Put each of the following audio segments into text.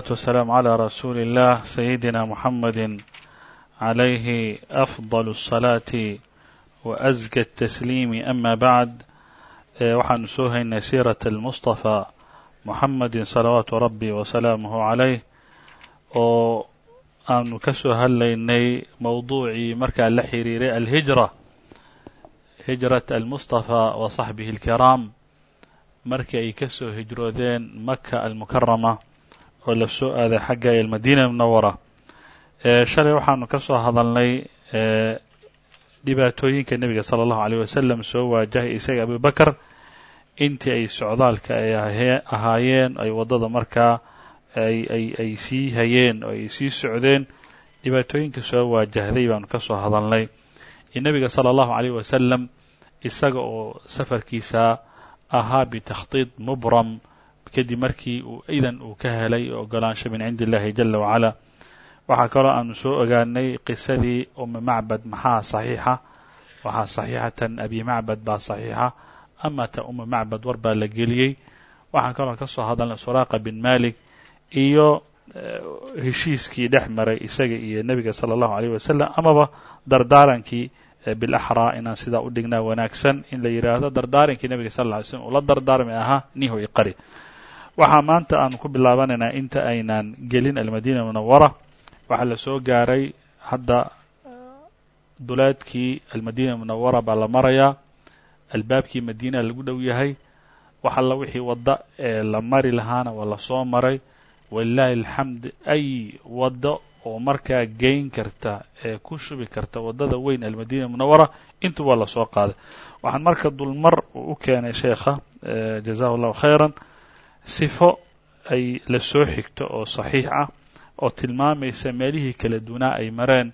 والسلام على رسول الله سيدنا محمد عليه أفضل الصلاة وأزكى التسليم أما بعد waxaanu soo haynay siiraة الmuصطفى muxamadi salawaatu rabbi wasalaamuhu calayh oo aanu ka soo hadlaynay mowduucii markaa la xiriiray alhijra hijrat almustafa wa saxbihi اlkiraam markii ay ka soo hijroodeen maka almukarama oo la soo aaday xagga almadina munawara shalay waxaanu ka soo hadalnay dhibaatooyinka nebiga sala allahu aleyh wasalam soo waajahay isaga abu bakr intii ay socdaalka ay ahaayeen ay waddada markaa ay ay ay sii hayeen oo ay sii socdeen dhibaatooyinka soo waajahday baanu ka soo hadalnay. In nebiga sala allahu aleyh wasalam isaga oo safarkiisa ahaa bitakhdiid mubram kadib markii uu idan uu ka helay ogolaansho min cindi illahi jala wacala waxaa kaloo aanu soo ogaanay qisadii umi macbad. Maxaa saxiixa? Waxaa saxiixatan abi macbad baa saxiixa. Ama ta umi macbad war baa la geliyey. Waxaan kaloo ka soo hadalnay suraaqa bin malik iyo heshiiskii dhex maray isaga iyo nebiga sala allahu aleyh wasalam amaba dardaarankii bilaxraa inaan sidaa u dhignaa wanaagsan in la yidhaahdo dardaarankii nebiga sal lla ly slm ula dardaarmi ahaa niho iqari waxaa maanta aanu ku bilaabanaynaa inta aynaan gelin almadina munawara waxaa la soo gaaray hadda duleedkii almadina munawara baa la marayaa albaabkii madiina lagu dhow yahay. Wax alla wixii wadda ee la mari lahaana waa la soo maray. Walilaahi alxamd ay waddo oo markaa geyn karta ee ku shubi karta waddada weyn almadina munawara intu waa la soo qaaday. Waxaan marka dulmar u keenay sheekha jazahu allahu khayran sifo ay la soo xigto oo saxiix ah oo tilmaamaysa meelihii kala dunaa ay mareen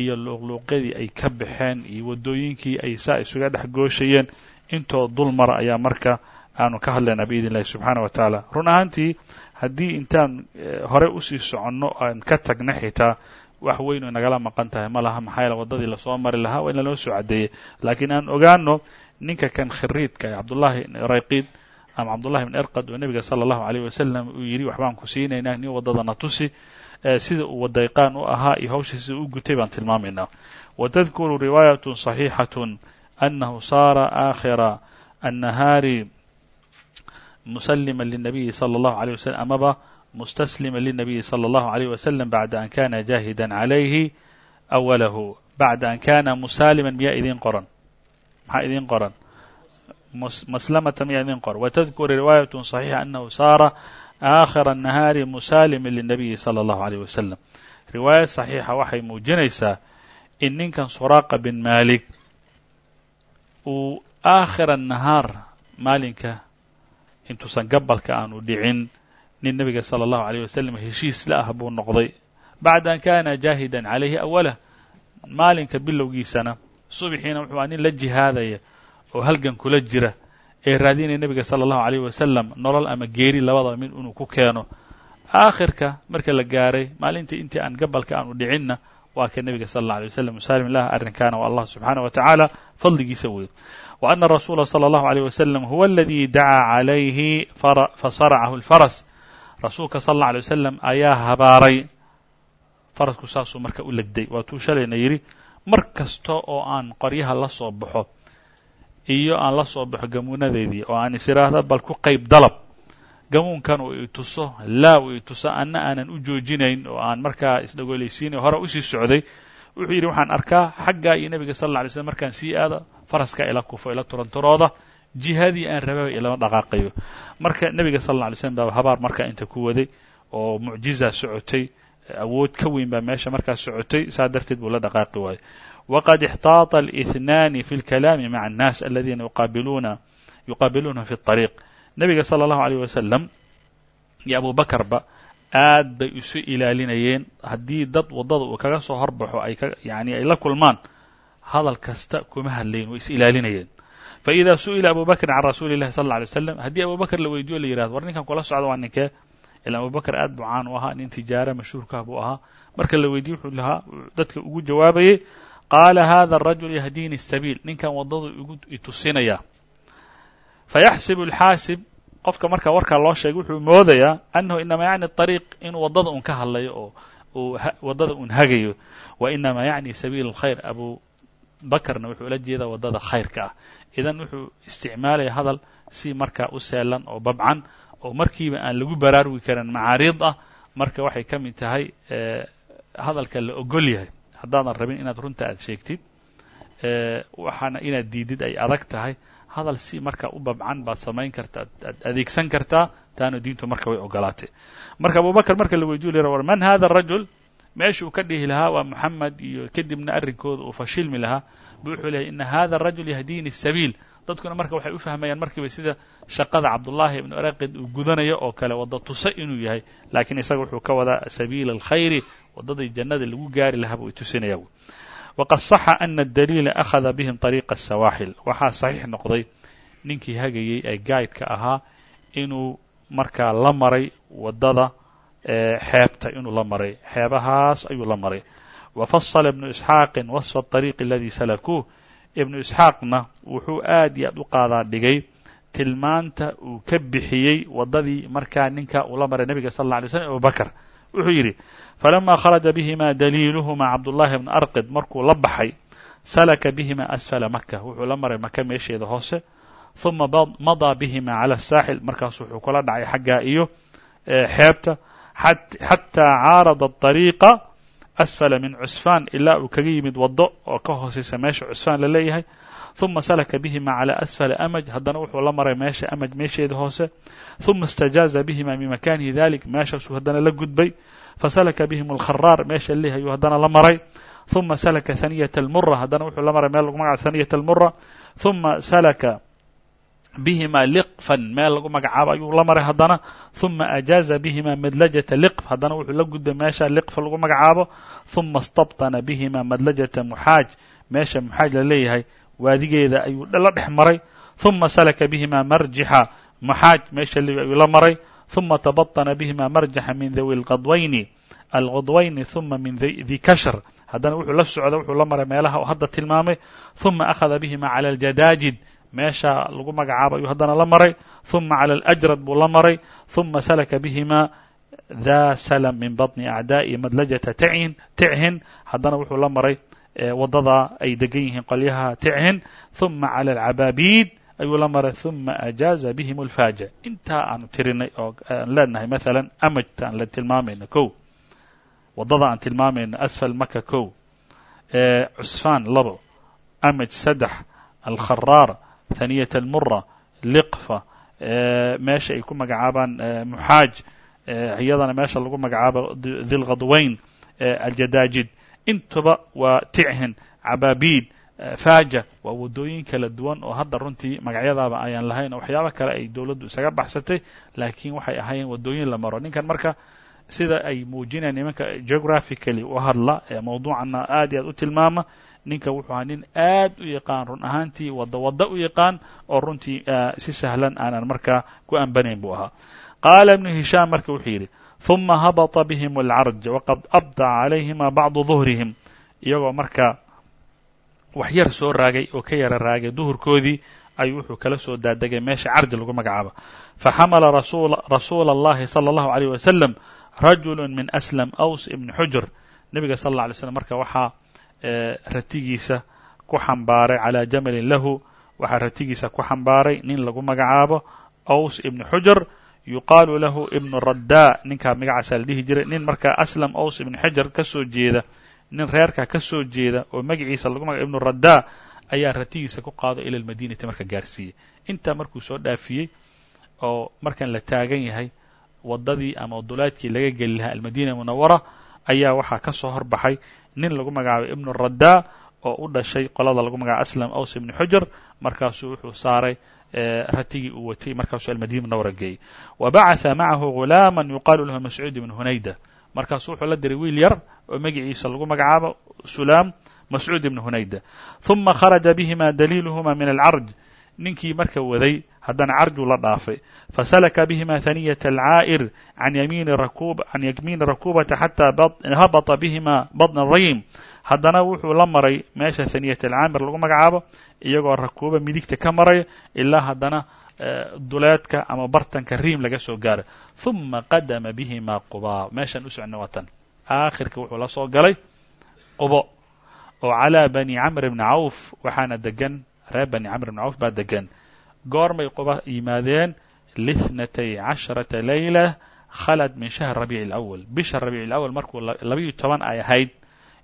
iyo luuqluuqyadii ay ka baxeen iyo waddooyinkii ay saa isuga dhex gooshayeen intoo dul mara ayaa marka aanu ka hadlaynaa biidn illahi subxaana wa tacaala. Run ahaantii haddii intaan hore u sii soconno aan ka tagna xitaa wax weyn oo nagala maqan tahay. Ma laha maxaa yaele waddadii la soo mari lahaa waa in lanoo soo caddeeyey. Laakiin aan ogaano ninka kan khiriidka ee cabdullaahi rayqiid ama cabdullahi bn erqad oo nebiga sala allahu aleyh wasalam uu yidhi waxbaan ku siinaynaa nin waddadana tusi sida uu wadayqaan u ahaa iyo hawsha sida u gutay baan tilmaamaynaa watadkuru riwaayat صaxiixaة أnahu saara aakhira الnahaari muslima lلnabiyi slى اllahu عalيه waslm amaba mustaslima lلnabiyi slى اllahu عalيه waslm bacda an kana jahida عalayhi awalahu bacda an kana musalima miyaa idin qoran maxaa idin qoran maslamata miyaa idin qoran watadkuru riwaayaة صaxiixa anahu saara aakhira الnahaari musalima lلnabiyi salى اllahu عalيه wasalam riwaayad saxiixa waxay muujinaysaa in ninkan suraaqa bin malik uu aakhira الnahaar maalinka intuusan gabalka aanu dhicin nin nebiga salى اllahu عalيه wasalam heshiis la ah buu noqday bacda an kana jaahida calayhi awalah maalinka bilowgiisana subaxiina wuxuu nin la jihaadaya oo halgan kula jira ee raadinaya nebiga sala allahu alayh wasalam nolol ama geeri labadaba mid inuu ku keeno. Aakhirka marka la gaaray maalintii intii aan gabalka aanu dhicinna waa ka nebiga sala allah alay wasalam musaalim lah arrinkaana waa allah subxaanah wa tacaala fadligiisa wey wa ana rasuula sala allahu alayh wasalam huwa aladii dacaa calayhi fasaracahu alfaras. Rasuulka sala allah alay wasalam ayaa habaaray farasku saasuu marka u legday. Waatuu shalayna yidhi mar kasta oo aan qoryaha la soo baxo iyo aan la soo baxo gamuunadeedii oo aan is bal ku qayb dalab. Gamuunkan uu i tuso laa uu i tuso anna aanan u joojinayn oo aan markaa isdhagooleysiinay hore u sii socday. Wuxuu yidhi waxaan arkaa xaggaa iyo nebiga sal alla alay slm markaan sii aado faraska ila kufo ila turanturooda jihadii aan rababa ilama dhaqaaqayo. Marka nebiga sal alla alay slm baa habaar markaa inta ku waday oo mucjiza socotay awood ka weyn baa meesha markaa socotay saa darteed buu la dhaqaaqi waayey wqad اxtaaطa الاثنان في الكلام mع الناس الذina yuqaabiluuna yuqaabiluuna في الطريق nebiga slى الlaهu عalيه wasalam iyo abu bakrba aad bay isu ilaalinayeen haddii dad waddada uu kaga soo horbaxo ay yani ay la kulmaan hadal kasta kuma hadlayn way is ilaalinayeen faإida suئila abu bakrin can rasuuli الlahi sal اه عlيه وsلم haddii abu bakr la weydiyo la yihahdo war ninkan kula socda waa ninkee ila abu bakr aad buu caan u ahaa nin tijaara mashhuurkah buu ahaa marka la weydiye wuxuu lahaa dadka ugu jawaabayay qaala hada الrajul yahdini الsabiil ninkan waddadu igu itusinaya fayaxsib اlxaasib qofka marka warkaa loo sheegay wuxuu moodayaa annahu inamaa yacni طariiq inuu waddada un ka hadlayo oo uu waddada un hagayo wa inamaa yacni sabiil اlkhayr abu bakrna wuxuu ula jeedaa waddada khayrka ah idan wuxuu isticmaalaya hadal si markaa u seelan oo babcan oo markiiba aan lagu baraarugi karin macaariid ah marka waxay ka mid tahay hadalka la ogol yahay haddaadan rabin inaad runta aad sheegtid waxaana inaad diidid ay adag tahay hadal si marka u babcan baad samayn karta aad adeegsan kartaa taana diintu marka way ogolaatay. Marka abubakr marka la weydiyo lira war man hada rajul? Meesha uu ka dhihi lahaa waa moxamed iyo kadibna arrinkooda uu fashilmi lahaa. Buu wuxuu lehay ina hada rajul yahdini sabiil. Dadkuna marka waxay u fahmayaan markiiba sida shaqada cabdullaahi ibnu araqid uu gudanayo oo kale wadda tusa inuu yahay laakiin isaga wuxuu ka wadaa sabiila alkhayri waddadii jannada lagu gaari lahaa buu tusinaya waqad saxa ana adaliila akhada bihim طariiqa asawaaxil waxaa saxiix noqday ninkii hagayey ee gaydka ahaa inuu markaa la maray waddada xeebta inuu la maray. Xeebahaas ayuu la maray. Wafasala ibnu isxaaqin wasfa aطariiqi aladii salakuuh. Ibnu isxaaqna wuxuu aad iyo aad u qaadaa dhigay tilmaanta uu ka bixiyey waddadii markaa ninka uu maray nebiga sal alla alay slam abubakr wuxuu yidhi falamaa kharaja bihimaa daliiluhumaa cabdullaahi bnu arqid. Markuu la baxay salaka bihimaa asfala maka wuxuu la maray maka meesheeda hoose uma madaa bihimaa cala asaaxil markaasuu wuxuu kula dhacay xaggaa iyo xeebta xataa caarada adariiqa asfala min cusfaan ilaa uu kaga yimid waddo oo ka hooseysa meesha cusfaan la leeyahay. ثuma salaka bihima calى asfali amaj haddana wuxuu la maray meesha amaj meesheeda hoose ثuma اstajaaza bihima min makanihi dalik meeshaasuu haddana la gudbay fasalaka bihim اlkharaar meesha leh ayuu haddana la maray ثuma salaka haniyة اlmura haddana wuxuu la maray meel lagu magaca haniyة اlmura ثuma salaka bihima liqfan meel lagu magacaabo ayuu la maray haddana ثuma ajaaza bihima madlajata liqf haddana wuxuu la gudbay meesha liqfa lagu magacaabo ثuma اstabطana bihima madlajata muxaaj meesha muxaaj la leeyahay waadigeeda ayuu la dhex maray ثuma salaka bihima marjixa muxaaj meesha le ayuu la maray ثuma tabaطana bihima marjaxa min dawi اlqadwayni alqadwayni ثuma min di kashr haddana wuxuu la socda wuxuu la maray meelaha oo hadda tilmaamay ثuma akhada bihima calى اljadaajid meesha lagu magacaabo ayuu haddana la maray ثuma calى اlأjrad buu la maray ثuma salaka bihima da slm min baطni acdaa'i madlajata tichin tichen haddana wuxuu la maray waddada ay degan yihiin qolyaha tichen ثuma calى اlcabaabiid ayuu la maray ثuma ajaaza bihim اlfaaja intaa aanu tirinay oo aan leenahay maثala amajta aan la tilmaamayno kow waddada aan tilmaamayno asfal maka kow cusfaan labo amaj saddex alkharaar haniyat almura liqfa meesha ay ku magacaabaan muxaaj iyadana meesha lagu magacaabo dilqadwayn aljadaajid intuba waa tichin cabaabiid faaja waa waddooyin kala duwan oo hadda runtii magacyadaaba ayaan lahayn oo waxyaabo kale ay dowladdu isaga baxsatay laakiin waxay ahaayeen waddooyin la maro. Ninkan marka sida ay muujinayaan nimanka geographically u hadla ee mawduucana aad iyo aad u tilmaama ninka wuxuu ahaa nin aad u yaqaan run ahaantii wadda wadda u yaqaan oo runtii si sahlan aanan markaa ku ambanayn buu ahaa. Qaala ibnu hishaam marka wuxuu yidhi ثuma habطa bihim اlcarj waqad abda calayhima bacdu ظuhrihim iyagoo markaa wax yar soo raagay oo ka yara raagay duhurkoodii ayuu wuxuu kala soo daadegay meesha carji lagu magacaabo faxamala rasuula اllahi salى اllahu عalيه wasalam rajulu min aslam aws ibni xujr nebiga sal اlla alay slam marka waxaa ratigiisa ku xambaaray calaa jamalin lahu waxaa ratigiisa ku xambaaray nin lagu magacaabo aws ibni xujr yuqaalu lahu ibnu raddaa ninkaa magacaasa la dhihi jiray nin markaa aslam aws ibni xajar ka soo jeeda nin reerkaa ka soo jeeda oo magaciisa lagu magaca ibnu raddaa ayaa ratigiisa ku qaado ila lmadiinati marka gaarsiiyey. Intaa markuu soo dhaafiyey oo markan la taagan yahay waddadii ama wadulaadkii laga geli lahaa almadiina munawara ayaa waxaa ka soo horbaxay nin lagu magacaabay ibnu raddaa oo u dhashay qolada lagu magacaabo aslam aws ibni xujar markaasuu wuxuu saaray ratigii uu watay markaasuu almadiina munawara geeyey. Wa bacatha macahu ghulaama yuqaalu lahu mascuud ibnu hunayda. Markaasuu wuxuu la diray wiil yar oo magaciisa lagu magacaabo sulaam mascuud ibnu hunayda. ثuma kharaja bihima daliiluhuma min alcarj ninkii marka waday haddana carjuu la dhaafay. Fasalaka bihima haniyat alcaa'ir can yamiini rakubata xataa habata bihima baطna rayim haddana wuxuu la maray meesha haniyat alcaamir lagu magacaabo iyagoo rakuuba midigta ka maraya ilaa haddana duleedka ama bartanka riim laga soo gaaray ثuma qadama bihima qubaa meeshaan u socna waa tan aakhirka wuxuu la soo galay qubo oo calىa bani camr bni cawf waxaana degan reer bani camr bni cawf baa degan goormay quba yimaadeen lithnatay casharata layla khalad min shahr rabiic اlأwl bisha rabiic اlأwl markuu labayo toban ay ahayd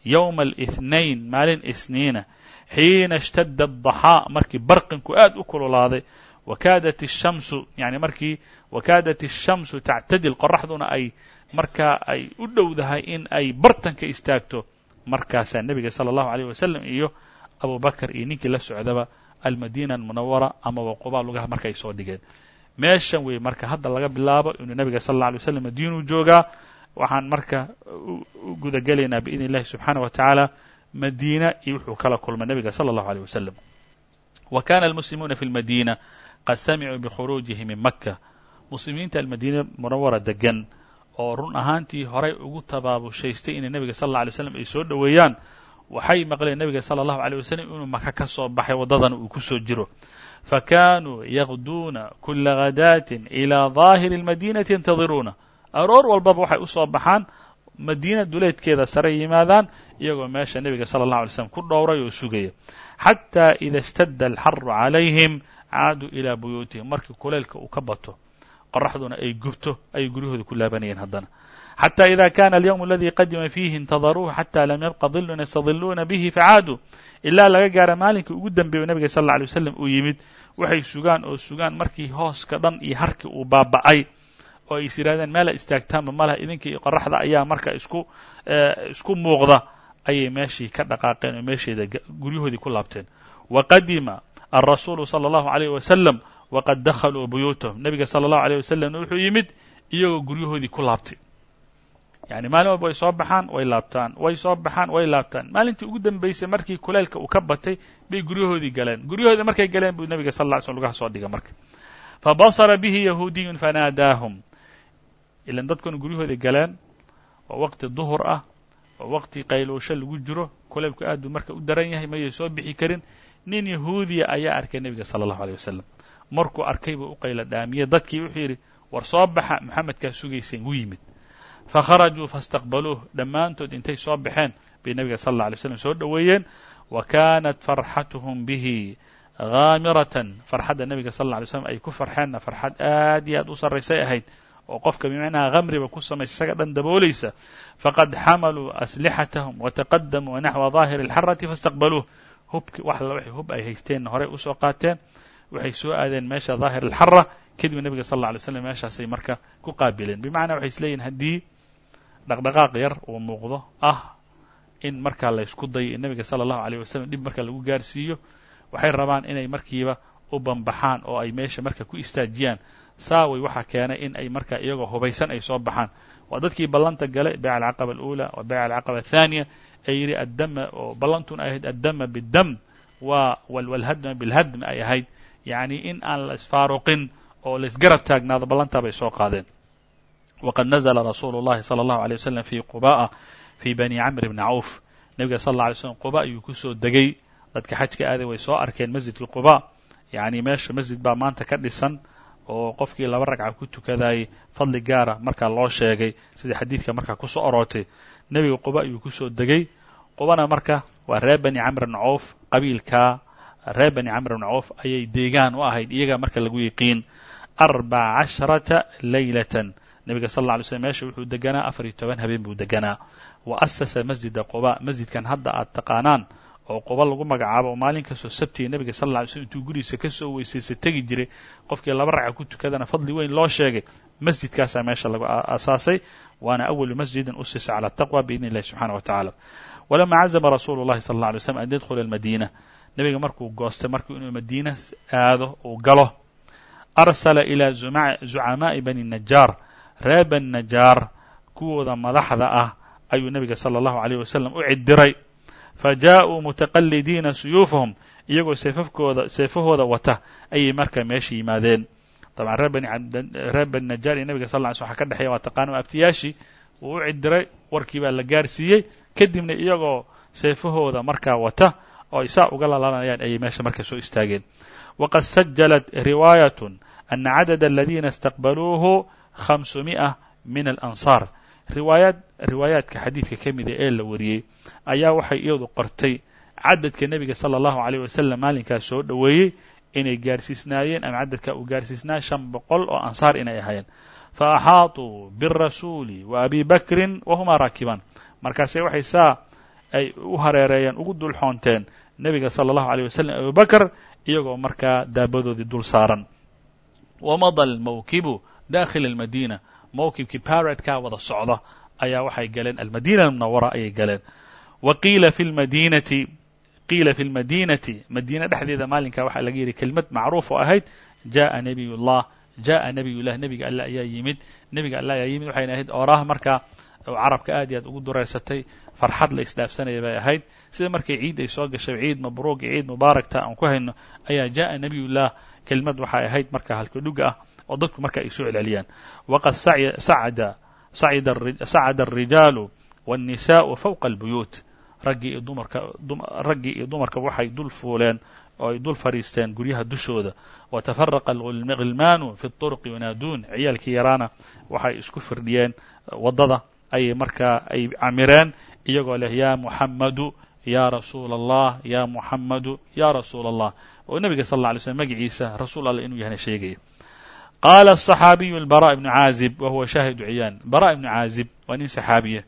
yowma اlاثnain maalin isniina xiina اshtada الضaxaa markii barqinku aad u kululaaday wakaadat الshamsu yani markii wakaadat الshamsu tactadil qoraxduna ay markaa ay u dhowdahay in ay bartanka istaagto markaasaa nebiga salى الlahu عalيه wasalam iyo abu bakr iyo ninkii la socdaba almadina almunawara amaba quba lugaha marka ay soo dhigeen meeshan wey marka hadda laga bilaabo inuu nebiga sal alla alay waslam madiinuu joogaa waxaan marka u gudagelaynaa biidn illahi subxaana wa tacaala madiina iyo wuxuu kala kulmay nebiga sala allahu aleyh wasalam wa kana almuslimuuna fi lmadina qad samicuu bikhuruujihi min maka muslimiinta almadiina munawara degan oo run ahaantii horay ugu tabaabushaystay inay nebiga sal alla alay slam ay soo dhoweeyaan waxay maqleen nebiga sala allahu aleyh wasalam inuu maka ka soo baxay waddadana uu ku soo jiro. Fakanuu yaqduuna kula ghadaatin ilaa daahiri اlmadinati yantadiruuna aroor walbaba waxay u soo baxaan madiina duleedkeeda sare yimaadaan iyagoo meesha nebiga sala اllah alay slam ku dhowray oo sugaya xataa ida اshtada alxaru calayhim caaduu ilaa buyuutihim markii kuleylka uu ka bato qoraxduna ay gubto ayay guryahooda ku laabanayeen haddana xatى إida kana اليوم اladي qadima fiihi اntadaruu xatى lam yabqa dilun ystadiluuna bihi facaaduu ilaa laga gaara maalinkii ugu dambeeyo nebiga sal اه alيه waslam uu yimid waxay sugaan oo sugaan markii hooska dhan iyo harkii uu baaba'ay oo ay is yidhahdeen meela istaagtaanba malaha idinka iyo qoraxda ayaa marka isku isku muuqda ayay meeshii ka dhaqaaqeen oo meesheeda guryahoodii ku laabteen waqadima الrasuulu salى الlahu عalيه wasalam waqad dakhaluu buyuutahum nebiga salى الlahu عalيه wasalamna wuxuu yimid iyagoo guryahoodii ku laabtay yani maalin walba way soo baxaan way laabtaan way soo baxaan way laabtaan maalintii ugu dambaysay markii kuleylka uu ka batay bay guryahoodii galeen guryahoodii markay galeen buu nebiga sal lla ly slm lugaha soo dhiga marka fabasara bihi yahuudiyun fanaadaahum ilan dadkuna guryahoodii galeen oo waqti duhur ah oo waqti qayloosho lagu jiro kuleylku aad buu marka u daran yahay mayay soo bixi karin nin yahuudiya ayaa arkay nebiga sala allahu aleyh wasalam markuu arkay buu u qaylo dhaamiyey dadkii wuxuu yidhi war soo baxa maxamedkaa sugayseen wuu yimid fakharajuu faاstaqbaluuh dhammaantood intay soo baxeen bay nebiga sal اlla alay slam soo dhoweeyeen wa kanat farxatuhum bihi gaamiratan farxadda nebiga sal lla alay slam ay ku farxeenna farxad aad iyo aad u sarraysay ahayd oo qofka bimacnaha khamriba ku samaysa isaga dhan daboolaysa faqad xamaluu aslixatahum wataqadamuu naxwa daahiri اlxarati faاstaqbaluuh hubki wax alla waxay hub ay haysteenna horey u soo qaateen waxay soo aadeen meesha daahir alxara kadibna nebiga sal alla alay slam meeshaasay marka ku qaabileen. Bimacnaa waxay is leeyihiin haddii dhaqdhaqaaq yar uu muuqdo ah in markaa laysku dayo in nebiga sala allahu alayh wasalam dhib marka lagu gaarsiiyo waxay rabaan inay markiiba u banbaxaan oo ay meesha marka ku istaajiyaan saaway waxaa keenay in ay marka iyagoo hubaysan ay soo baxaan waa dadkii ballanta galay bayc alcaqaba alأula wa bayc alcaqaba aلthaniya ee yidhi addama oo ballantuna ay ahayd addama biddam waa walhadma bilhadm ay ahayd yacni in aan la isfaaruqin oo laisgarab taagnaado ballantaa bay soo qaadeen waqad nazla rasuulu اllahi salى اllahu alيه waslm fi quba'a fi bani camr bni cawf nebiga sal اlla alay slm quba ayuu kusoo degay dadka xajka aaday way soo arkeen masjidka quba yacni meesha masjid baa maanta ka dhisan oo qofkii laba ragca ku tukadayay fadli gaara markaa loo sheegay sida xadiidka markaa ku soo orootay nebiga quba ayuu ku soo degay. Qubana marka waa reer bani camr bni cawf qabiilkaa reer bani camr bni cawf ayay deegaan u ahayd iyagaa marka lagu yiqiin. Arbaca casharata laylatan. Nebiga sal alla alay slm meesha wuxuu deganaa afar iyo toban habeen buu deganaa. Wa asasa masjida quba masjidkan hadda aad taqaanaan oo quba lagu magacaabo oo maalin kastoo sabtiga nebiga sal alla alay slm intuu gurigiisa ka soo weysaysa tegi jiray qofkii laba ragca ku tukadana fadli weyn loo sheegay. Masjidkaasaa meesha lagu asaasay waana awalu masjidin usisa cala ataqwa biidni illahi subxana wa tacaala. Walama cazama rasuulu llahi sala alla alay slam an yadkhula almadiina. Nebiga markuu goostay markuu inuu madiina aado uu galo arsala ilaa zucamaa'i bani najaar. Reer bani najaar kuwooda madaxda ah ayuu nebiga sala allahu alayh wasalam u cidiray fa jaaءuu mutaqalidiina suyuufahum iyagoo seefafkooda seefahooda wata ayay marka meesha yimaadeen dabcan reer bani najaar iyo nebiga sal lla ly sl waxa ka dhexeeya waa taqaana abtiyaashii wuu u cidiray warkii baa la gaarsiiyey kadibna iyagoo seefahooda markaa wata oo ay saa uga lalanayaan ayay meesha marka soo istaageen waqad sajalat riwaayat ana cadada aladiina istaqbaluuhu khamsumi'a min alansaar riwaayaad riwaayaadka xadiidka ka mida ah ee la wariyey ayaa waxay iyadu qortay cadadka nebiga sala allahu caleyh wasalam maalinkaas soo dhoweeyey inay gaarsiisnaayeen ama cadadka uu gaarsiisnaa shan boqol oo ansaar inay ahaayeen. Fa axaatuu birasuuli wa abi bakrin wahumaa raakibaan markaase waxay saa ay u hareereeyeen ugu dul xoonteen nebiga sala allahu aleyh wasalam abu bakr iyagoo markaa daabadoodii dul saaran. Wamada almawkibu daakhila almadiina mawkibkii baradkaa wada socda ayaa waxay galeen almadina almunawara ayay galeen wa qiila fi lmadinati qiila fi lmadinati madiina dhexdeeda maalinkaa waxaa laga yidhi kelmad macruuf oo ahayd jaءa nabiy اllah jaءa nabiy llah nebiga alle ayaa yimid nebiga alle ayaa yimid waxayna ahayd ooraah markaa carabka aad iyo aad ugu dureysatay farxad la isdhaafsanaya bay ahayd sida markay ciid ay soo gashay ciid mabruuq iyo ciid mubaarakta aan ku hayno ayaa jaءa nabiy llah kelmad waxay ahayd marka halkadhuga ah oo dadku marka ay soo celceliyaan waqad sacada sacada الrijaalu والnisaءu fawqa اlbuyuut raggii iyo dumarka raggii iyo dumarka waxay dul fuuleen oo ay dul fadhiisteen guryaha dushooda watafaraqa alghilmaanu fi اطurqi wanaaduun ciyaalkii yaraana waxay isku firdhiyeen waddada ayay markaa ay camireen iyagoo leh ya muxammadu ya rasuula allah ya muxammadu ya rasuula allah oo nebiga sal alla alay slm magaciisa rasuul alla inuu yahna sheegaya qaala الصaxaabiyu albara ibnu caazib wa huwa shaahidu ciyaan bara ibnu caazib waa nin saxaabiya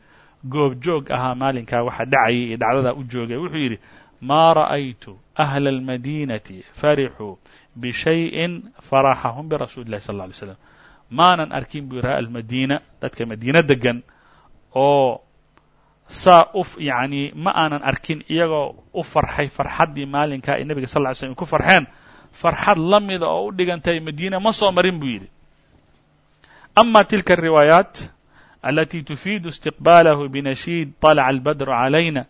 goob joog ahaa maalinkaa waxa dhacayay iyo dhacdadaa u joogay wuxuu yidhi maa ra'aytu ahla almadinati farixuu bishayin faraxahum birasuuli illahi sal lla alay slam maanan arkin buu yidhaha almadiina dadka madiina degan oo saa u yacni ma aanan arkin iyagoo u farxay farxaddii maalinkaa ay nebiga sal lla ly slm ku farxeen farxad la mida oo u dhigantay madiina ma soo marin buu yidhi ama tilka الriwaayaat alati tufiidu istiqbaalahu binashiid طalca albadru calayna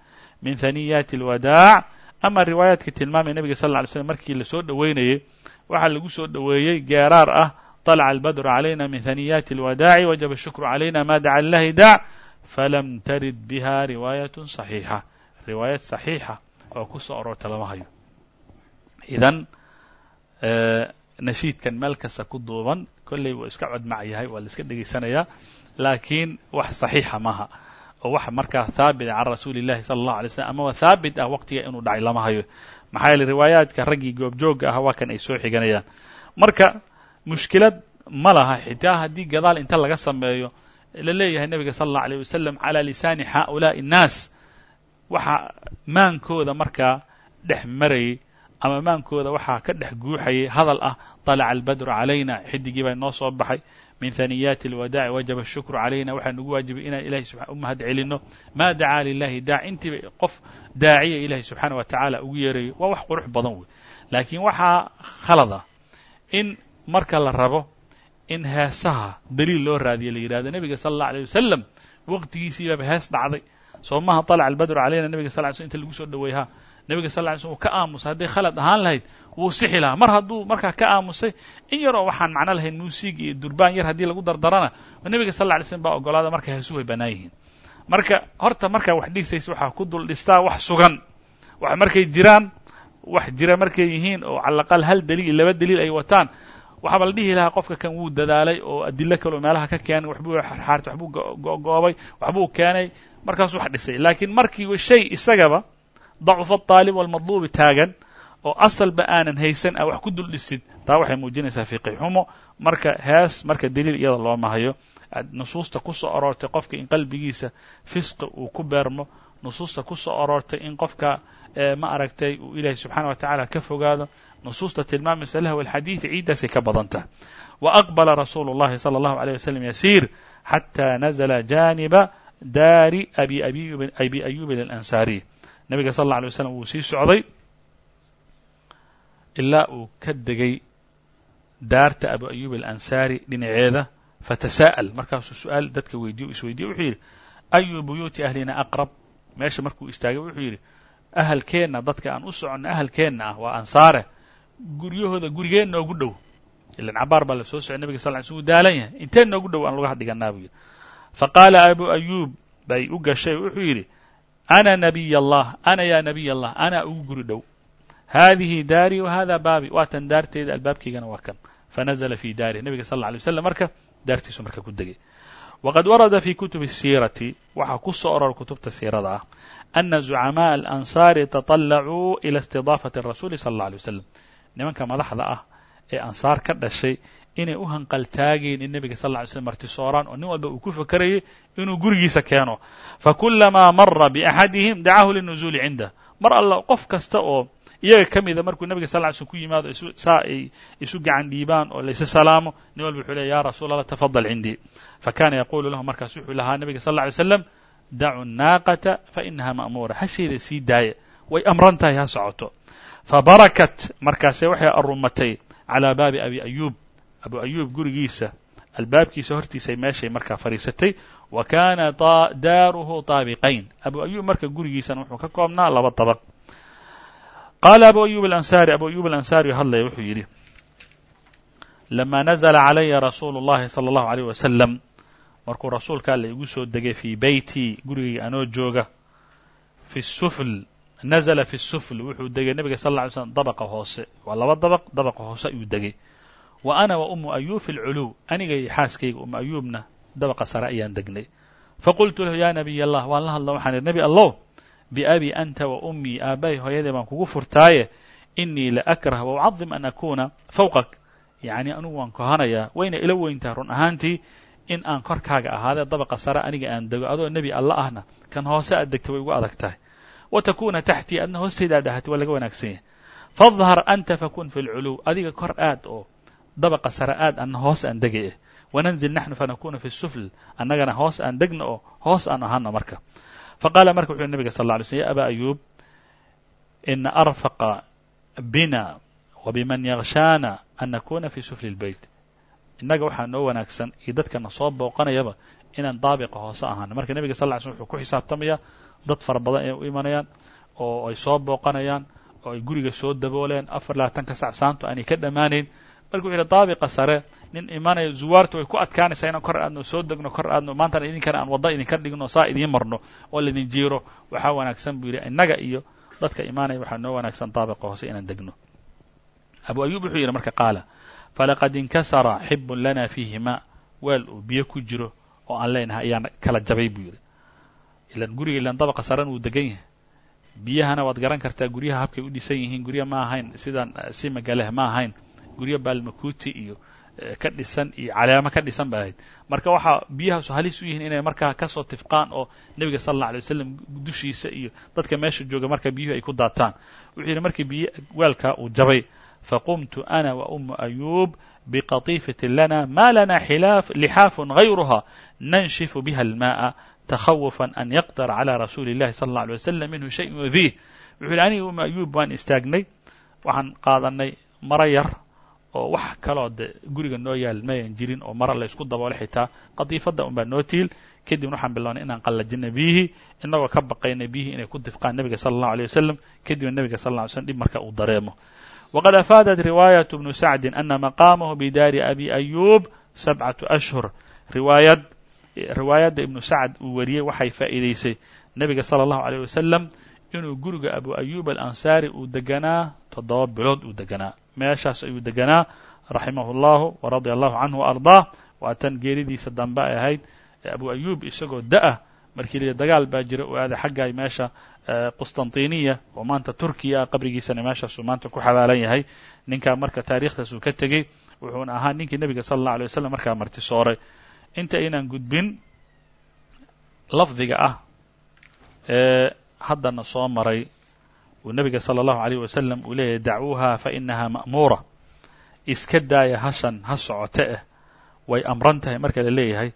min haniyaati اlwadaac ama riwaayaadka tilmaamaya nebiga sal lla ly slm markii la soo dhoweynayey waxaa lagu soo dhoweeyey geeraar ah طalca albadru calayna min haniyaati اlwadaaci wajaba shukru calayna ma daca lilahi daac falam tarid biha riwaayaة صaxiixa riwaayad صaxiixa oo ku soo aroorta lama hayo idan nashiidkan meel kasta ku duuban kolley wuu iska codmac yahay waa la iska dhegaysanayaa laakiin wax saxiixa maaha oo wax markaa haabita can rasuuli اllahi sala اllahu alay slm amaba haabit ah waqtiga inuu dhacay lama hayo maxaa yeele riwaayaadka raggii goobjoogga ah waa kan ay soo xiganayaan marka mushkilad ma laha xitaa haddii gadaal inta laga sameeyo la leeyahay nebiga sala اllahu alيyh wasalam calى lisaani haؤulaaءi الnaas waxa maankooda markaa dhex marayay ama maankooda waxaa ka dhex guuxayay hadal ah طalaca albadru calayna xidigii baa noo soo baxay min haniyaati اlwadaaci wajaba الshukru calayna waxaa nagu waajibay inaan ilahay u mahad celino ma dacaa lilahi daac intiiba qof daaciya ilahi subxaana wa tacaala ugu yeerayo waa wax qurux badan wey laakiin waxaa khalad ah in marka la rabo in heesaha daliil loo raadiyo la yidhahdo nebiga sala اllah alيه wasalam waqtigiisii baaba hees dhacday soo maha طalaca albadru calayna nebiga sal ly slm inta lagu soo dhoweeyha nebiga sal ly slm uu ka aamusay hadday khalad ahaan lahayd wuu sixi lahaa. Mar hadduu markaa ka aamusay in yaroo waxaan macno lahayn muusiig iyo durbaan yar haddii lagu dardarana nebiga sal ly slm baa ogolaada marka heesu way bannaan yihiin. Marka horta markaa wax dhisaysa waxaa ku dul dhistaa wax sugan. Wax markay jiraan wax jira markay yihiin oo calaqal hal daliil laba daliil ay wataan waxaaba la dhihi lahaa qofka kan wuu dadaalay oo adilo kaleo meelaha ka keenay waxbuu xaartay waxbuu go'goobay waxbuu keenay markaasuu wax dhisay. Laakiin markii shay isagaba dacufa aalib walmadluubi taagan oo asalba aanan haysan a wax ku dul dhisid. Taa waxay muujinaysaa fiqi xumo. Marka hees marka deliil iyada loo mahayo nusuusta ku soo aroortay qofka in qalbigiisa fisqi uu ku beermo nusuusta ku soo aroortay in qofka ma aragtay uu ilaahay subxaana wa tacaala ka fogaado nusuusta tilmaamaysa lahw alxadiidi ciiddaasay ka badan tahay wa aqbala rasuulu llahi sala allahu aleyh wasalam yasiir xataa nazla jaaniba daari abi ayuubin alansaariy nebiga sal اlla alay waslam wuu sii socday ilaa uu ka degay daarta abu ayub alansaari dhinaceeda fatasaa'al. Markaasuu su'aal dadka weydiye isweydiye wuxuu yidhi ayu buyuuti ahlina aqrab? Meesha markuu istaagay wuxuu yidhi ahalkeenna dadka aan u soconno ahalkeenna ah waa ansaare. Guryahooda gurigeen noogu dhow. Ilan cabaar baa la soo socay nebiga sal ly slm wuu daalan yahay. Intee noogu dhow? Aan lugaha dhiganaa buu yidhi. Faqaala abu ayuub bay u gashay wuxuu yidhi ana nabiy allah ana ya nabiy allah anaa ugu guri dhow haadihi daari wa hada baabi waa tan daarteeda albaabkaygana waa kan fanazla fi daarih nebiga sal lla lay waslam marka daartiisu marka ku degay waqad warada fi kutubi الsiirati waxaa ku soo orora kutubta siirada ah ana zucamaءa alansaari taطalacuu ila istidaafati الrasuuli sal اlla alay waslam nimanka madaxda ah ee ansaar ka dhashay inay u hanqaltaageen in nebiga sal lla ly slm martisooraan oo nin walba uu ku fakerayay inuu gurigiisa keeno. Fakulamaa mara biaxadihim dacahu linuzuuli cindah mar alla qof kasta oo iyaga ka mida markuu nebiga sal ly slm ku yimaado saa ay isu gacan dhiibaan oo layse salaamo nin walba wuxuu leey ya rasuul allah tafadal cindii fakana yaqulu lahu markaas wuxuu lahaa nebiga sal lla ly slam dacu naaqata fainaha ma'muura. Hashayda sii daaya way amran tahay ha socoto. Fabarakat markaase waxay arumatay calaa baabi abi ayuub abu ayuub gurigiisa albaabkiisa hortiisay meeshay markaa fadhiisatay wa kaana daaruhu taabiqayn abu ayuub marka gurigiisana wuxuu ka koobnaa laba dabaq qaala abu ayub alansaari abu ayub alansaari hadlaya wuxuu yidhi lama nazla calaya rasuulu اllahi salى اllahu alيyh wasalam markuu rasuulka alla igu soo degay fii beyti gurigayga anoo jooga fi sufl nazla fi sufl wuxuu degay nebiga sal lla alay slm dabaqa hoose waa laba dabaq dabaqa hoose ayuu degay wa ana wa umu ayuub fi lculuw aniga iyo xaaskayga umu ayuubna dabaqa sare ayaan degnay. Faqultu lahu ya nabiy allah waan la hadla waxaan ihi nebi allow biabi anta wa ummii aabbahay hooyadee baan kugu furtaaye. Inii la akrah wa ucadim an akuna fawqak. Yacni anugu waan kohanayaa wayna ila weyntaha run ahaantii in aan korkaaga ahaadee dabaqa sare aniga aan dego adoo nebi alla ahna kan hoose aad degta way igu adag tahay. Wa takuna taxtii adna hoostaydaad ahaatay waa laga wanaagsan yahay. Fadhar anta fakun fi lculuw adiga kor aad oo dabaqa sare aad anna hoos aan degay. Eh wananzil naxnu fanakuna fi sufl. Annagana hoos aan degno oo hoos aan ahano marka. Faqaala marka wuxu nabiga sal lla alay slm ya aba ayuub ina arfaqa bina wa biman yakshaana an nakuna fi sufli اlbeyt innaga waxaa noo wanaagsan iyo dadkana soo booqanayaba inaan daabiqa hoose ahaano marka nebiga sal ly slm wuxuu ku xisaabtamaya dad fara badan inay u imanayaan oo ay soo booqanayaan oo ay guriga soo dabooleen afar labaatanka sac aanay ka dhammaanayn marka wuxu yidhi daabiqa sare nin imanaya zuwaartu way ku adkaanaysaa inaan kor aadno soo degno kor aadno maantana idinkana aan wadda idinka dhigno saa idiin marno oo laydin jiiro waxaa wanaagsan buu yidhi. Innaga iyo dadka imaanaya waxaa noo wanaagsan daabiqa hoose inaan degno. Abu ayuub wuxuu yidhi marka qaala falaqad inkasara xibun lana fiihi ma weel uu biyo ku jiro oo aan leenahay ayaan kala jabay buu yidhi. Ilan guriga ilan dabaqa saran wuu degan yahay. Biyahana waad garan kartaa guryaha habkay u dhisan yihiin gurya ma ahayn sidaan si magaleh ma ahayn guryo baalmakuuti iyo ka dhisan iyo caleemo ka dhisan ba ahayd. Marka waxaa biyahaasu halis u yihiin inay markaa ka soo tifqaan oo nebiga sala alla alay wasalam dushiisa iyo dadka meesha jooga marka biyuhu ay ku daataan. Wuxuu yidhi markii biyo weelkaa uu jabay faqumtu ana wa umu ayuub biqatiifatin lana ma lana lixaafun gayruha nanshifu biha alma'a takhawufan an yaqdara cala rasuuli اllahi sala alla alay wasalam minhu shay yudiih wuxuu yidhi aniga umu ayuub waan istaagnay waxaan qaadanay maro yar oo wax kaloo de guriga noo yaal mayan jirin oo mara la ysku daboole xitaa qadiifadda unbaa noo tiil kadibna waxaan bilownay inaan qallajinay biyihii inagoo ka baqaynay biyihii inay ku difqaan nebiga sala allahu alيyه wasalam kadibna nebiga sal lla ly slm dhib marka uu dareemo waqad afaadat riwaayaة bnu sacdi ana maqaamahu bidaari abi ayuub sabcaةu ashhur riwaayad riwaayadda ibnu sacd uu wariyey waxay faa'iidaysay nebiga salى اllahu عalيه wasalam inuu guriga abu ayuub alansaari uu deganaa toddoba bilood uu deganaa meeshaas ayuu deganaa raximahu اllahu waradia allahu canhu waardaa waa tan geeridiisa dambe ay ahayd. Abu ayuub isagoo da'ah markii la dagaal baa jira uu aaday xagga meesha qustantiniya oo maanta turkiya ah qabrigiisana meeshaasuu maanta ku xabaalan yahay. Ninkaa marka taariikhdaas uu ka tegey wuxuuna ahaa ninkii nebiga sala allah alay wasalam markaa marti sooray. Inta aynaan gudbin lafdiga ah ee haddana soo maray uu nebiga salى اllahu عalيه wasalam uu leeyahay dacwuha fainaha ma'muura iska daaya hashan ha socote eh way amran tahay marka la leeyahay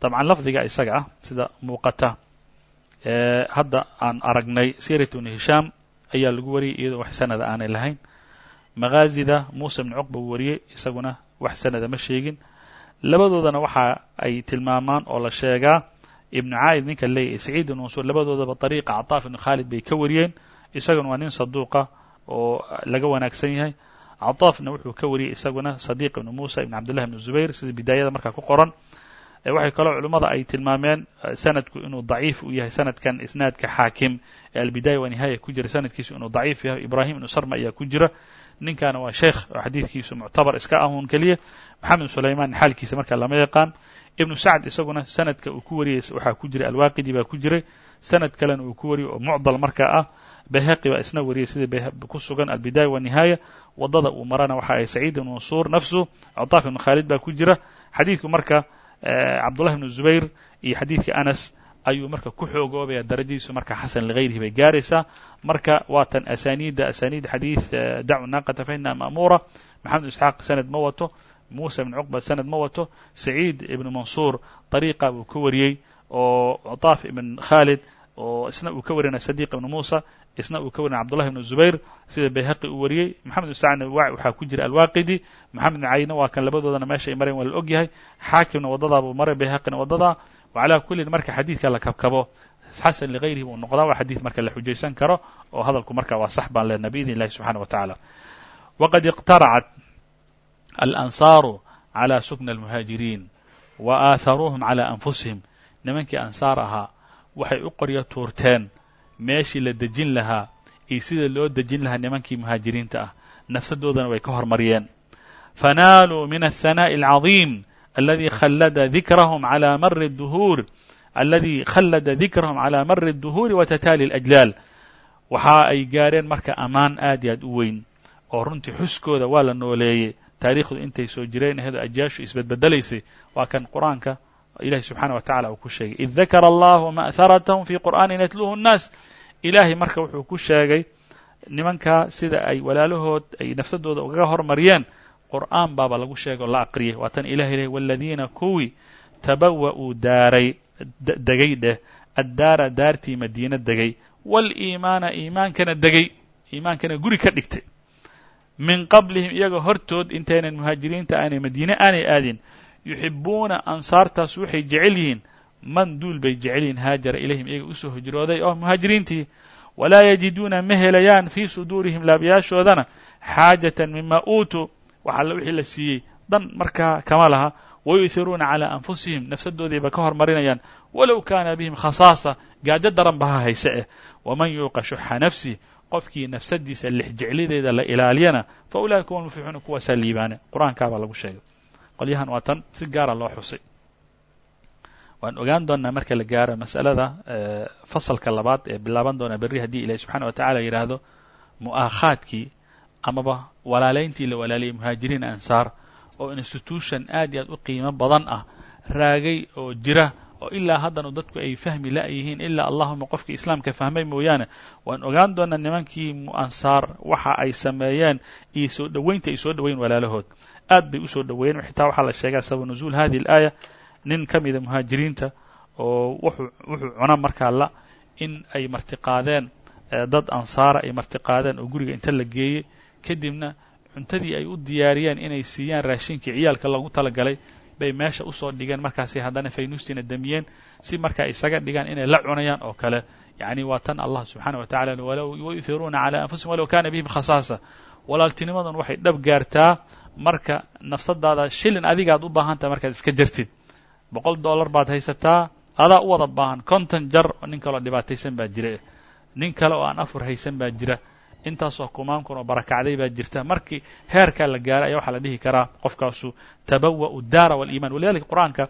dabcan lafdiga isaga ah sida muuqata hadda aan aragnay sirat ibnu hishaam ayaa lagu wariyay iyadoo wax sanada aanay lahayn makaazida muuse bn cuqba uu wariyey isaguna wax sanada ma sheegin labadoodana waxa ay tilmaamaan oo la sheegaa ibnu caa'id ninka leeyahy saciid ibn mansuur labadoodaba ariiqa cataaf ibnu khaalid bay ka wariyeen isaguna waa nin saduuqa oo laga wanaagsan yahay. Cataafna wuxuu ka wariyey isaguna sadiiq ibnu muusa ibn cabdillahi ibn zubayr sida bidaayada markaa ku qoran. Waxay kaloo culimmada ay tilmaameen sanadku inuu daciif u yahay sanadkan isnaadka xaakim. Ee albidaaya wa nihaaya ku jira sanadkiisu inuu daciif yahay. Ibrahim ibnu sarma ayaa ku jira. Ninkaana waa sheekh oo xadiidkiisu muctabar iska ahun keliya maxamed sulaymaan xaalkiisa markaa lama yaqaan. Ibnu sacd isaguna sanadka uu ku wariyay waxaa ku jiray alwaaqidi baa ku jiray. Sanad kalena uu ku wariyay oo mucdal markaa ah bayhaqi baa isna wariyay sida ku sugan albidaaya wanihaaya waddada uu marana waxa ay saciid ibnu mansuur nafsu cataaf ibnu khaalid baa ku jira. Xadiidku marka cabdullahi ibnu zubayr iyo xadiidka anas ayuu marka ku xoogoobaya darajadiisu marka xasan ligayrihi bay gaaraysaa. Marka waa tan asaniidda asaniid xadiid dacu naaqata faina ma'muura. Maxamed isxaaq sanad ma wato musa ibn cuqba sanad ma wato saciid ibnu mansuur dariiqa buu ka wariyey oo cataaf ibn khaalid oo isna uu ka warinaya sadiq ibnu muusa isna uu ka warinaya cabdullahi ibnu zubayr sida bayhaqi uu wariyey. Maxamed sacdna waxaa ku jira alwaaqidi maxamed cayna waa kan labadoodana meesha ay mareen waa la og yahay. Xaakimna waddadaa buu maray bayhaqina waddadaa wacalaa kullin marka xadiidka la kabkabo xasan ligayrihi buu noqdaa waa xadiid marka la xujaysan karo oo hadalku marka waa sax baan leenaha biidn illahi subxana wa tacaala. Waqad iqtaracat alansaaru calى sukna almuhaajiriin wa aatharuuhum calى anfusihim. Nimankii ansaar ahaa waxay u qoryo tuurteen meeshii la dejin lahaa iyo sida loo dejin lahaa nimankii muhaajiriinta ah nafsadoodana way ka hormariyeen fanaaluu min aلhanaaءi اlcaظiim aladi khallada dikrahum calى mari الduhuur aladi khallada dikrahum calى mari الduhuuri wa tataali اlأjlaal waxa ay gaareen marka ammaan aad iyo aad u weyn oo runtii xuskooda waa la nooleeyey taariikhdu intay soo jireen aheedo ajaashu isbedbedelaysay waa kan qur-aanka ilahi subxaana wa tacala uu ku sheegay id dakara allahu ma'haratahum fi qur'aanin yatluuhu nnaas ilaahay marka wuxuu ku sheegay nimankaa sida ay walaalahood ay nafsadooda ugaga hormariyeen qur'aan baaba lagu sheegay oo la aqriyay waa tan ilahay lehy waladiina kuwii tabawa'uu daaray degay dheh addaara daartii madiina degay wاliimaana iimaankana degay iimaankana guri ka dhigtay min qablihim iyaga hortood intaynan muhaajiriinta aanay madiine aanay aadin yuxibuuna ansaartaas waxay jecel yihiin. Man duul bay jecel yihiin haajara ilayhim iyaga u soo hijrooday. Oo muhaajiriintii walaa yajiduuna ma helayaan fii suduurihim laabyaashoodana xaajatan mima uutuu. Wax alle wixii la siiyey dan markaa kama laha. Wayuhiruuna calaa anfusihim nafsadoodiiba ka hormarinayaan. Walow kaana bihim khasaasa gaajo daran ba ha hayse eh. Waman yuuqa shuxa nafsih qofkii nafsadiisa lixjeclideeda la ilaaliyana fa ulaika huwa lmuflixuuna kuwaasaa liibaane. Qur'aankaabaa lagu sheegay qolyahan waa tan si gaara loo xusay. Waan ogaan doonaa marka la gaaro mas'alada fasalka labaad ee bilaaban doona berri haddii ilahi subxana wa tacala yidhaahdo mu'aakhaadkii amaba walaalayntii la walaalayay muhaajiriin ansaar oo institution aad iyo aad u qiimo badan ah raagay oo jira oo ilaa haddana dadku ay fahmi la'yihiin ilaa allahuma qofkii islaamka fahmay mooyaane. Waan ogaan doonaa nimankii ansaar waxa ay sameeyeen iyo soo dhoweynta ay soo dhoweyn walaalahood aad bay u soo dhoweeyeen xitaa waxaa la sheegaa sabab nuzuul hadihi alaaya nin ka mida muhaajiriinta oo wuxuu wuxuu cuna markaa la in ay martiqaadeen dad ansaara ay martiqaadeen oo guriga inta la geeyey kadibna cuntadii ay u diyaariyeen inay siiyaan raashinkii ciyaalka loogu talagalay bay meesha u soo dhigeen. Markaasay haddana faynuustiina damiyeen si markaa isaga dhigaan inay la cunayaan oo kale. Yacni waa tan allah subxaana wa tacala wayuhiruuna calaa anfusihim walow kana bihim khasaasa. Walaaltinimadun waxay dhab gaartaa marka nafsadaada shilin adigaad u baahan tahay markaad iska jartid. Boqol dollar baad haysataa adaa u wada baahan konton jar nin kaloo dhibaataysan baa jira. Nin kale oo aan afur haysan baa jira. Intaasoo kumaan kun oo barakacday baa jirta. Markii heerkaa la gaaray ayaa waxaa la dhihi karaa qofkaasu tabawa'u daara waliiman walidalika qur'aanka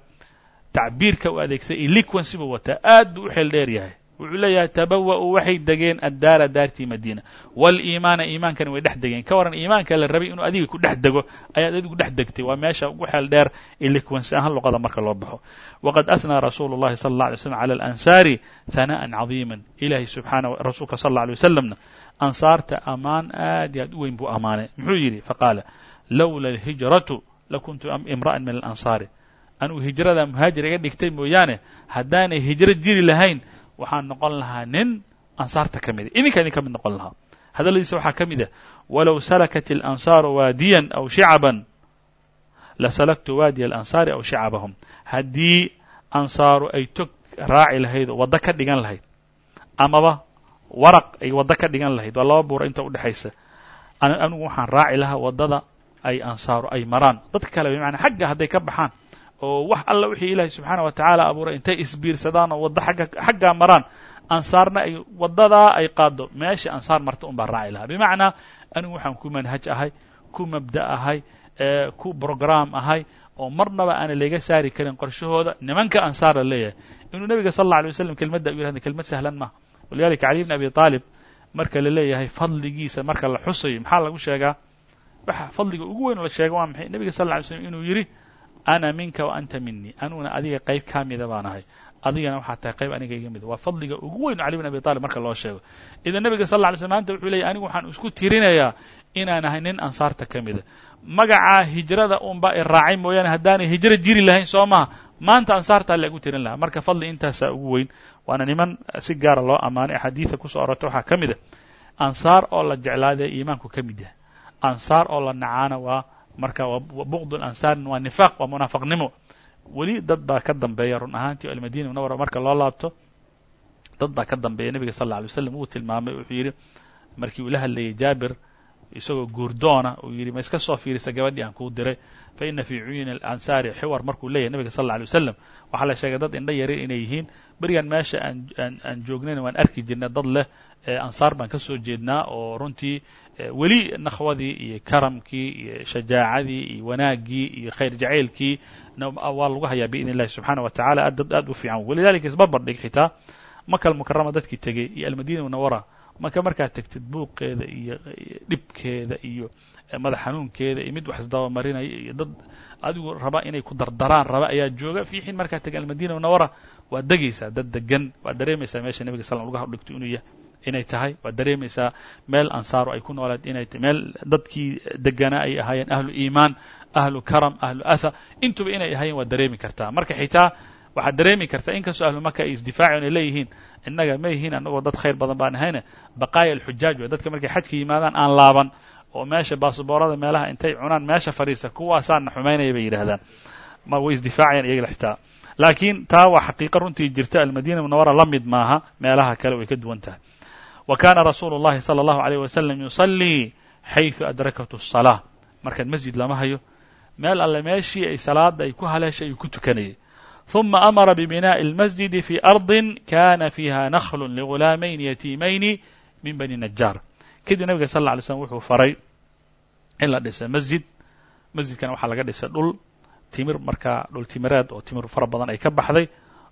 tacbiirka u adeegsaday eloquency buu wataa. Aad buu u xeel dheer yahay wuxuu leeyahay tabawa'uu waxay degeen addaara daartii madiina. Waliimaana iimaankana way dhex degeen. Ka waran iimaanka la rabay inuu adiga ku dhex dego ayaad adigu dhex degtay. Waa meesha ugu xeel dheer ilikuwansi ahaan luqada marka loo baxo. Waqad ahnaa rasuulu اllahi sala اlla alay slam cala alansaari hana'an cadiima ilaahay subxaana rasuulka sal alla alay wasalamna ansaarta ammaan aad iyo aad u weyn buu ammaanay. Muxuu yidhi faqaala lowla alhijratu lakuntu imra'an min alansaari anuu hijrada muhaajir iga dhigtay mooyaane haddaanay hijro jiri lahayn waxaan noqon lahaa nin ansaarta ka mida idinka idin ka mid noqon lahaa. Hadalladiisa waxaa ka mid ah walow salakat alansaaru waadiyan aw shicaban la salaktu waadiya alansaari aw shicabahum haddii ansaaru ay tog raaci lahayd oo waddo ka dhigan lahayd amaba waraq ay waddo ka dhigan lahayd waa laba buura inta udhexaysa anigu waxaan raaci lahaa waddada ay ansaaru ay maraan. Dadka kale bimacnaa xagga hadday ka baxaan oo wax alla wixii ilaahay subxaana wa tacaala abuuray intay isbiirsadaan oo waddo agga xaggaa maraan ansaarna ay waddadaa ay qaado meesha ansaar marta un baa raaci lahaa. Bimacnaa anigu waxaan ku manhaj ahay ku mabda ahay ku brogram ahay oo marnaba aana laga saari karin qorshahooda. Nimanka ansaar la leeyahay inuu nebiga sal alla alay waslam kelmadda u yihahda kelmad sahlan maha walidalika cali bn abi aalib marka la leeyahay fadligiisa marka la xusayo maxaa lagu sheegaa? Waxa fadliga ugu weyn la sheega waa maxay? Nebiga sal lla alay slam inuu yidhi ana minka wa anta minii aniguna adiga qayb kaa mida baan ahay adigana waxaa tahay qayb aniga iga mida waa fadliga ugu weyn cali bin abi talib marka loo sheego idan nebiga sal lla alay slm maanta wuxuu leeyahy anigu waxaan isku tirinayaa inaan ahay nin ansaarta ka mida magacaa hijrada unba i raacay mooyaane haddaanay hijro jiri lahayn soo maha maanta ansaartaa lagu tirin lahaa marka fadli intaasaa ugu weyn waana niman si gaara loo ammaanay axaadiida ku soo orortay waxaa ka mid a ansaar oo la jeclaadee iimaanku ka mid yahay ansaar oo la nacaana waa marka buqd lansaarn waa nifaaq waa munaafaqnimo. Weli dad baa ka dambeeya run ahaantii almadina munawara marka loo laabto dad baa ka dambeeya nebiga sal alla alay waslam uu tilmaamay wuxuu yidhi markii uu la hadlayay jaabir isagoo guurdoona uu yidhi ma iska soo fiirisa gabadhii aan kuu diray fa ina fii cuyuni alansaari xiwar markuu leeyahy nebiga sal alla alay wasalam waxaa la sheegay dad indho yarir inay yihiin berigan meesha aan aan joognayn waan arki jirnay dad leh ansaar baan ka soo jeednaa oo runtii weli nakhwadii iyo karamkii iyo shajaacadii iyo wanaaggii iyo khayr jacaylkii waa lagu hayaa biidn illahi subxaana wa tacala dad aad u fiican. Walidalika isbarbar dhig xitaa maka almukarama dadkii tegey iyo almadina munawara maka markaad tegtid buuqeeda iyo dhibkeeda iyo madax xanuunkeeda iyo mid wax isdabamarinaya iyo dad adigu raba inay ku dardaraan raba ayaa jooga fi xiin markaad tegay almadina munawara waad degaysaa dad degan waad dareemaysaa meesha nebiga sal lugaha u dhigto inuu inay tahay waad dareemaysaa meel ansaaru ay ku noolayd inay meel dadkii deganaa ay ahaayeen ahlu iimaan ahlu karam ahlu atha intuba inay ahaayeen waad dareemi kartaa. Marka xitaa waxaad dareemi kartaa inkastoo ahlu maka ay isdifaaci ay leeyihiin innaga ma yihiin annagoo dad khayr badan baan ahayne baqaaya alxujaaj way dadka markay xajka yimaadaan aan laaban oo meesha baasboorada meelaha intay cunaan meesha fadhiisa kuwaasaana xumaynaya bay yidhaahdaan ma way isdifaacayaan iyaga xitaa laakiin taa waa xaqiiqa runtii jirta almadina munawara la mid maaha meelaha kale way ka duwan tahay wa kana rasuulu اllahi salى اllahu عalيه wasalam yusallii xayثu adrakatu الsalaa markaan masjid lama hayo meel alle meeshii ay salaada ay ku haleeshay ayuu ku tukanayay ثuma amara bbinaءi اlmasjidi fi arضi kana fiiha nakhl ligulaamayn yatiimayni min bani najaar kadib nabiga sal lla alay slm wuxuu faray in la dhisa masjid masjidkana waxaa laga dhisay dhul timir markaa dhul timireed oo timir fara badan ay ka baxday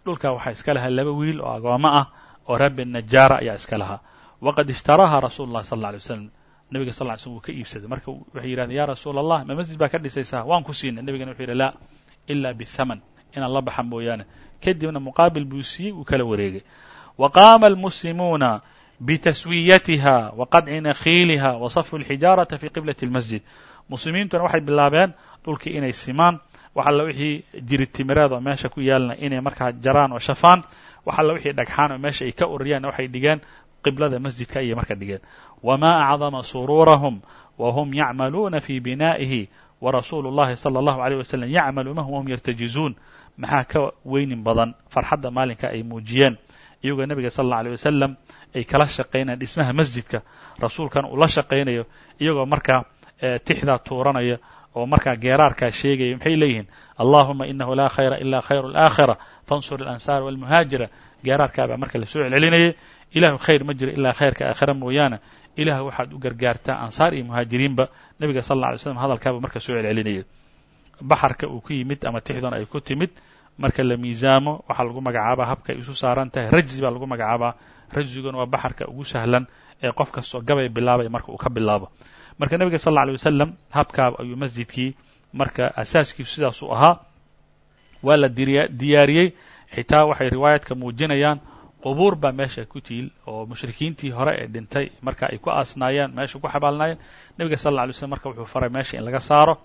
dhulkaa waxaa iska lahaa laba wiil oo agoomo ah oo reer bani najaara ayaa iska lahaa waqad ishtaraaha rasuulu اllahi sal lla alay waslam nebiga sal ly slm wuu ka iibsaday marka waxay yidhahdeen ya rasuula allah ma masjid baa ka dhisaysaa waan ku siinay nebigana wuxuu yidhi la ila bthaman inaan la baxa mooyaane. Kadibna muqaabil buu siiyey uu kala wareegay. Wa qaama almuslimuuna bitaswiyatiha wa qadci nakhiiliha wa safu alxijaarata fi qiblati اlmasjid muslimiintuna waxay bilaabeen dhulkii inay simaan. Wax alla wixii jirid timireed oo meesha ku yaalna inay markaa jaraan oo shafaan. Wax alla wixii dhagxaan oo meesha ay ka uriyaan waxay dhigeen qiblada masjidka ayay marka dhigeen wma acdama suruurahum whm yacmaluuna fi binaa'ihi warasuulu llahi sala allahu alayh wasalam yacmalu ma hum wahum yartajizuun maxaa ka weynin badan farxadda maalinka ay muujiyeen iyagoo nebiga sala allahu alay wasalam ay kala shaqaynayaan dhismaha masjidka rasuulkana uu la shaqaynayo iyagoo markaa tixdaa tuuranaya oo markaa geeraarkaa sheegaya maxay leeyihiin allahuma inahu laa khayra ila khayru alaakhira fansur alansaar walmuhaajira geeraarkaabaa marka la soo celcelinayay ilahu khayr ma jiro ilaa khayrka aakhira mooyaane. Ilah waxaad u gargaartaa ansaar iyo muhaajiriinba. Nebiga sal alla alay slam hadalkaaba marka soo celcelinaya baxarka uu ku yimid ama tixdan ay ku timid marka la miisaamo waxaa lagu magacaabaa habka ay isu saaran tahay. Rajzi baa lagu magacaabaa. Rajziguna waa baxarka ugu sahlan ee qof kastoo gabay bilaabaya marka uu ka bilaabo. Marka nebiga sal alla alay wasalam habkaa ayuu masjidkii marka asaaskiisu sidaasuu ahaa. Waa la diyaariyey xitaa waxay riwaayadka muujinayaan qubuur baa meesha ku tiil oo mushrikiintii hore ee dhintay. Marka ay ku aasnaayeen meesha ku xabaalnaayeen nebiga sal alla alay slam marka wuxuu faray meesha in laga saaro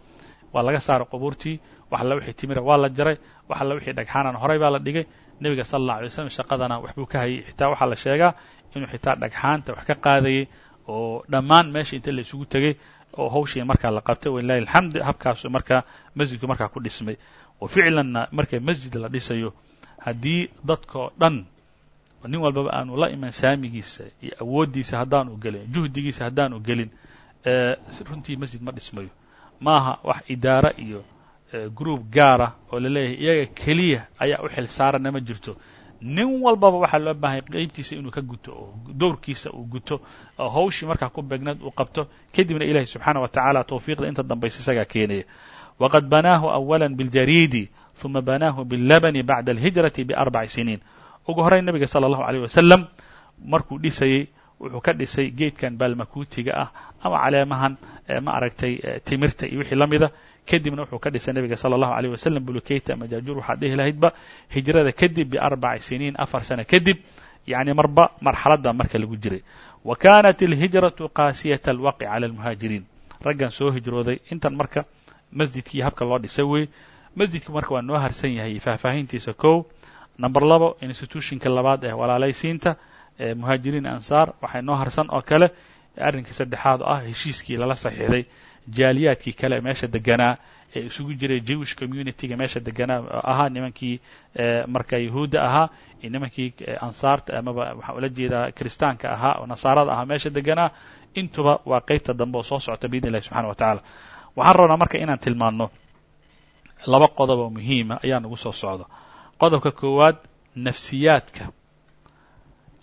waa laga saaray qubuurtii wax alla wixii timira waa la jaray wax alla wixii dhagxaanan horay baa la dhigay. Nebiga sal alla alay slam shaqadana waxbuu ka hayay. Xitaa waxaa la sheegaa inuu xitaa dhagxaanta wax ka qaadayay oo dhammaan meesha inta la tegey oo hawshii markaa la qabtay walilahi alxamd habkaasu markaa masjidku markaa ku dhismay. Oo ficlanna marka masjid la dhisayo haddii dadkao dhan nin walbaba aanu la iman saamigiisa iyo awooddiisa haddaanu gelin juhdigiisa haddaanu gelin runtii masjid ma dhismayo. Maaha wax idaara iyo group gaara oo la leeyahay iyaga keliya ayaa u xil saarana ma jirto. Nin walbaba waxaa loo baahanya qeybtiisa inuu ka guto oo dowrkiisa uu guto oo hawshii markaa ku beegneed uu qabto kadibna ilahi subxaana wa tacaala tawfiiqda inta dambaysa isagaa keenaya. Waqad banaahu awala biاljariidi ثuma banaahu biاllabani bacda alhijrati biarbaci siniin ugu horeyn nabiga salى اllahu عalيه wasalam markuu dhisayey wuxuu ka dhisay geedkan baalmakuutiga ah ama caleemahan ma aragtay timirta iyo wixii la mida kadibna wuxuu ka dhisay nabiga salى الlahu عalيه wasalam bulukeyta ama jaajuur waxaad dhihi lahaydba hijrada kadib biarbaci siniin afar sano kadib yacni marba marxaladda marka lagu jiray wa kanat اlhijraةu qaasiyata alwaqi calى اlmuhaajiriin raggan soo hijrooday intan marka masjidkii habka loo dhisay wey masjidka marka waa noo harsan yahay faahfaahintiisa kow. Number labo institutionka labaad ee walaalaysiinta muhaajiriin ansaar waxay noo harsan oo kale arrinkii saddexaad oo ah heshiiskii lala saxiixday jaaliyaadkii kale meesha deganaa ee isugu jiray jewish communityga meesha deganaa ahaa nimankii marka yahuudda ahaa iyo nimankii ansaarta amaba waxaan ula jeedaa kiristaanka ahaa oo nasaarada ahaa meesha deganaa. Intuba waa qeybta dambe oo soo socota biidn illahi subxana wa tacaala waxaan rabnaa marka inaan tilmaanno laba qodob oo muhiima ayaa nagu soo socda. Qodobka koowaad nafsiyaadka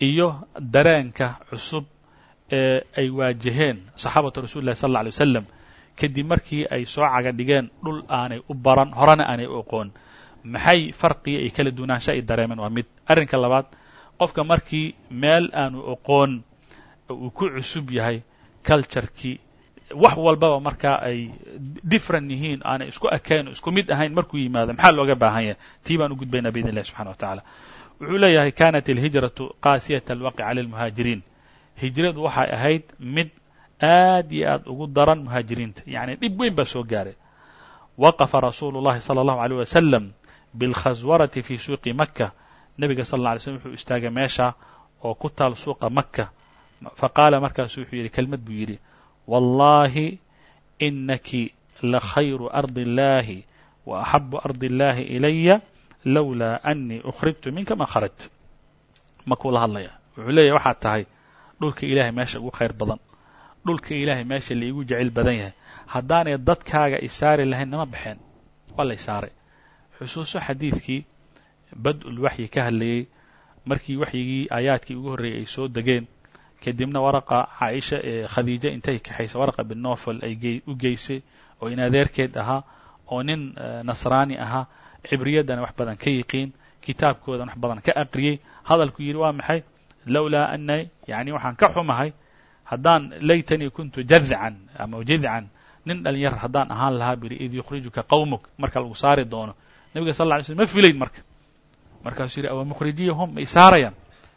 iyo dareenka cusub ee ay waajaheen saxaabatu rasuli llahi sal alla alay wasalam kadib markii ay soo caga dhigeen dhul aanay u baran horena aanay u oqoon maxay farqiga ay kala duwanaansha ay dareemeen waa mid. Arrinka labaad qofka markii meel aanu oqoon uu ku cusub yahay culturekii wax walbaba markaa ay different yihiin aanay isku ekayn o isku mid ahayn markuu yimaado maxaa looga baahan yahay? Tii baan u gudbaynaa biidn illahi subxana wa tacaala. Wuxuu leeyahay kanat alhijratu qaasiyata alwaqi cala almuhaajiriin. Hijradu waxay ahayd mid aad iyo aad ugu daran muhaajiriinta yacni dhib weyn baa soo gaaray. Waqafa rasuulu llahi sala allahu aleyh wasalam bilkhaswarati fi suuqi maka nebiga sal alla alay slm wuxuu istaagay meesha oo ku taal suuqa maka faqaala markaasu wuxuu yidhi kelmad buu yidhi wallahi inaki lakhayru ardi illahi wa axabu ardi illahi ilaya lowlaa anii ukhrijtu minka ma kharajt. Makuu la hadlaya. Wuxuu leeyahy waxaad tahay dhulka ilaahay meesha ugu khayr badan. Dhulka ilaahay meesha laigu jecel badan yahay. Haddaanay dadkaaga isaari lahayn nama baxeen. Waa la isaaray xusuuso xadiidkii bad-ul waxyi ka hadlayey markii waxyigii aayaadkii ugu horreeyey ay soo degeen kadibna waraqa caaisha ee khadiijo intay kaxaysa waraqa bin nofel ay u geysay oo in adeerkeed ahaa oo nin nasraani ahaa cibriyaddana wax badan ka yiqiin kitaabkoodan wax badan ka aqriyey hadalku yidhi waa maxay? Lowlaa anay yani waxaan ka xumahay haddaan laytanii kuntu jadcan ama jidcan nin dhalinyar haddaan ahaan lahaa biri id yukhrijuka qawmuk. Marka lagu saari doono. Nebiga sal lla ly slm ma filayn marka. Markaasuu yidhi awa mukhrijiyahum ma isaarayaan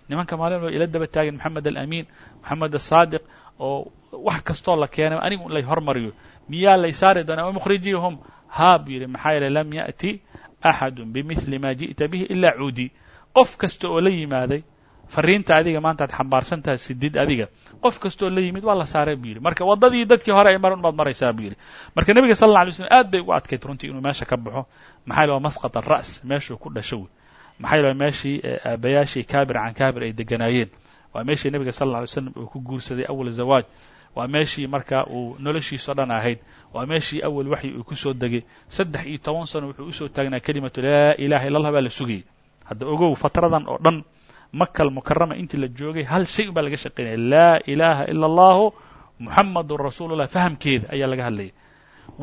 nimanka maalin waa ila daba taagan moxamed alamin moxamed asaadiq oo wax kastoo la keenay anigu lay hormariyo. Miyaa la isaari doona awa mukhrijiyahum haa buu yidhi maxaa yeele lam ya'ti axadu bimidli ma ji'ta bihi ilaa cuudi. Qof kasta oo la yimaaday fariinta adiga maanta ad xambaarsantaha sidid adiga qof kastooo la yimid waa la saaray buu yidhi. Marka waddadii dadkii hore ay maran baad maraysaa buu yidhi. Marka nebiga sal alla alay slm aad bay ugu adkayd runtii inuu meesha ka baxo. Maxaa yale waa masqat alra's meeshuu ku dhasho wey maxaa yale meeshii aabayaashii kaabir can kaabir ay deganaayeen. Waa meeshii nebiga sal alla alay slam uu ku guursaday awal zawaaj. Waa meeshii marka uu noloshiisao dhan ahayd. Waa meeshii awal waxyi uu ku soo degay. Saddex iyo toban sano wuxuu u soo taagnaa kelimatu laa ilaha illa allah baa la sugayay. Hadda ogow fatradan oo dhan makal mukarama intii la joogay hal shay un baa laga shaqaynaya laa ilaaha ila allahu muxamadun rasuulullah. Fahamkeeda ayaa laga hadlayay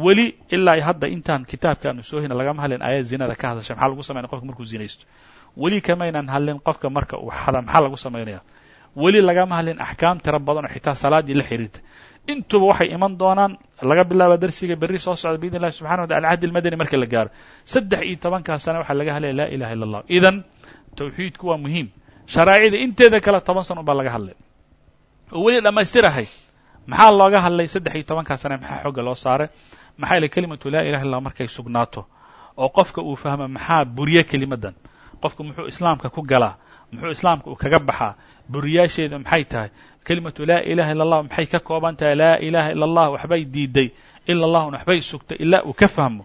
weli ilaa hadda intaan kitaabkaanu soo hina lagama hadlin aayad zinada ka hadashay. Maxaa lagu samaynaya qofka markuu zinaysto? Weli kamaynan hadlin qofka marka uu xada maxaa lagu samaynaya weli lagama hadlin axkaam tira badan oo xitaa salaaddii la xiriirta. Intuba waxay iman doonaan laga bilaaba darsiga berri soo socda biidn illahi subxana watala alcahdi almadani marka la gaaro. Saddex iyo tobankaa sana waxaa laga hadlaya laa ilaha illa allah idan tawxiidku waa muhiim. Sharaa'icda inteeda kale toban sana ubaa laga hadlay. Oo weli dhammaystirahay maxaa looga hadlay saddex iyo tobankaa sana maxaa xooga loo saaray? Maxaa yaele kelimatu laa ilaha illah markay sugnaato? Oo qofka uu fahmo maxaa buriye kelimadan? Qofku muxuu islaamka ku galaa muxuu islaamka uu kaga baxaa buriyaasheeda maxay tahay? Kelimatu laa ilaha illa allah maxay ka kooban tahay? Laa ilaha illa allah waxbay diiday. Ila allahun waxbay sugtay ilaa uu ka fahmo.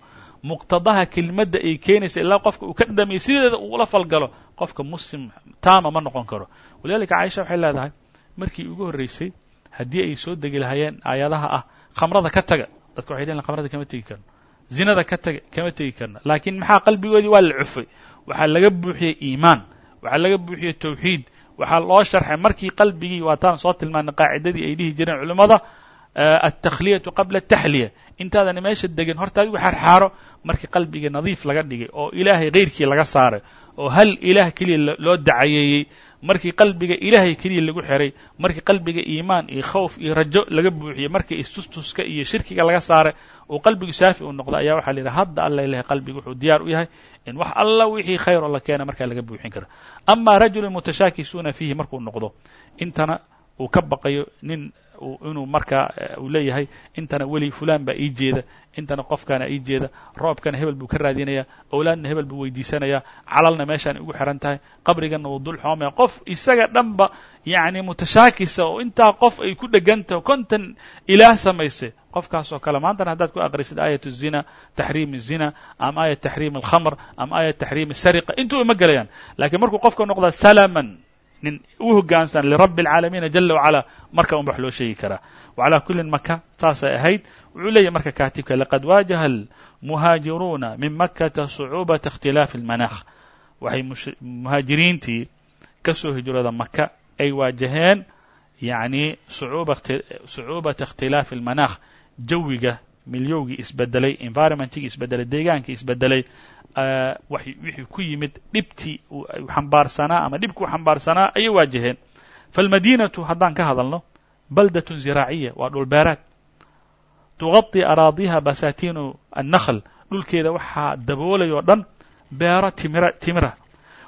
Muqtadaha kelimadda ay keenaysa ilaa qofka uu ka dhadhamiyo sideeda uu ula falgalo qofka muslim taama ma noqon karo. Walidalika caaisha waxay leedahay markii ugu horreysay haddii ay soo degi lahaayeen aayadaha ah khamrada ka taga. Dadka waxay leeyihiin khamrada kama tegi karno. Zinada ka taga kama tegi karna laakiin maxaa qalbigoodii waa la cufay? Waxaa laga buuxiyey iimaan. Waxaa laga buuxiyey tawxiid. Waxaa loo sharxay markii qalbigii waataan soo tilmaanay qaacidadii ay dhihi jireen culimmada altakhliyatu qabla ataxliya intaadan meesha degan horta adigu xaarxaaro markii qalbiga nadiif laga dhigay oo ilaahay keyrkii laga saaray oo hal ilaah keliya loo dacayeeyey markii qalbiga ilaahay keliya lagu xiray markii qalbiga iimaan iyo khawf iyo rajo laga buuxiyey markii istustuska iyo shirkiga laga saaray oo qalbigu saafi uu noqdo ayaa waxaa la yidhaha hadda alla ilahay qalbiga wuxuu diyaar u yahay in wax alla wixii khayr oo la keena markaa laga buuxin kara ama rajulun mutashaakisuuna fiihi markuu noqdo intana uu ka baqayo nin inuu markaa uu leeyahay intana weli fulan baa ii jeeda intana qofkaana ii jeeda roobkana hebel buu ka raadinaya owlaadna hebel buu weydiisanaya calalna meeshaan ugu xihan tahay qabriganna wuu dul xoomaya qof isaga dhanba yacni mutashaakisa oo intaa qof ay ku dhegantaho kontan ilaah samaysay qofkaasoo kale maantana haddaad ku aqrisid aayat الzina taxriim الzina ama aayat taxriim الkhamr ama aayat taxriim الsariqa intuu ima gelayaan lakiin markuu qofka noqda salaman nin u hoggaansan lirabi اlcaalamiina jala wacala marka un ba wax loo sheegi karaa wacalaa kullin maka saasay ahayd wuxuu leeyahy marka kaatibka laqad waajaha almuhaajiruuna min makata sucuubata اkhtilaafi اlmanakh waxay muhaajiriintii ka soo hijrooda maka ay waajaheen yacni sucuubata اkhtilaafi اlmanakh jawiga milyowgii isbedelay environmentigii isbedelay deegaankii isbedelay Eh, wixii ku yimid dhibtii xambaarsanaa ama dhibki u xambaarsanaa ayay waajaheen. Faalmadinatu haddaan ka hadalno baldatun ziraaciya waa dhul beeraad tuqaطi araadiha basatiinu annakhl dhulkeeda waxaa daboolayo o dhan beero timir timira.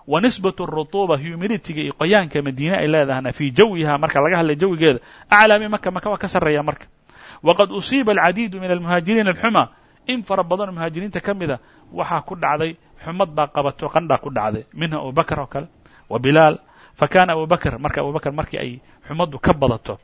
Wa nisbat rutuuba humiditiga iyo qoyaanka madiine ay leedahana fii jawiha marka laga hadlay jawigeeda. Aclaa min maka maka waa ka sarreeya marka. Waqad usiiba alcadiidu min almuhaajiriina alxuma. In fara badanoo muhaajiriinta ka mida ah, waxaa ku dhacday xumad baa qabato qandhaa ku dhacday minha abubakr oo kale wa bilaal fa kana abubakr marka abubakr markii ay xumaddu ka badato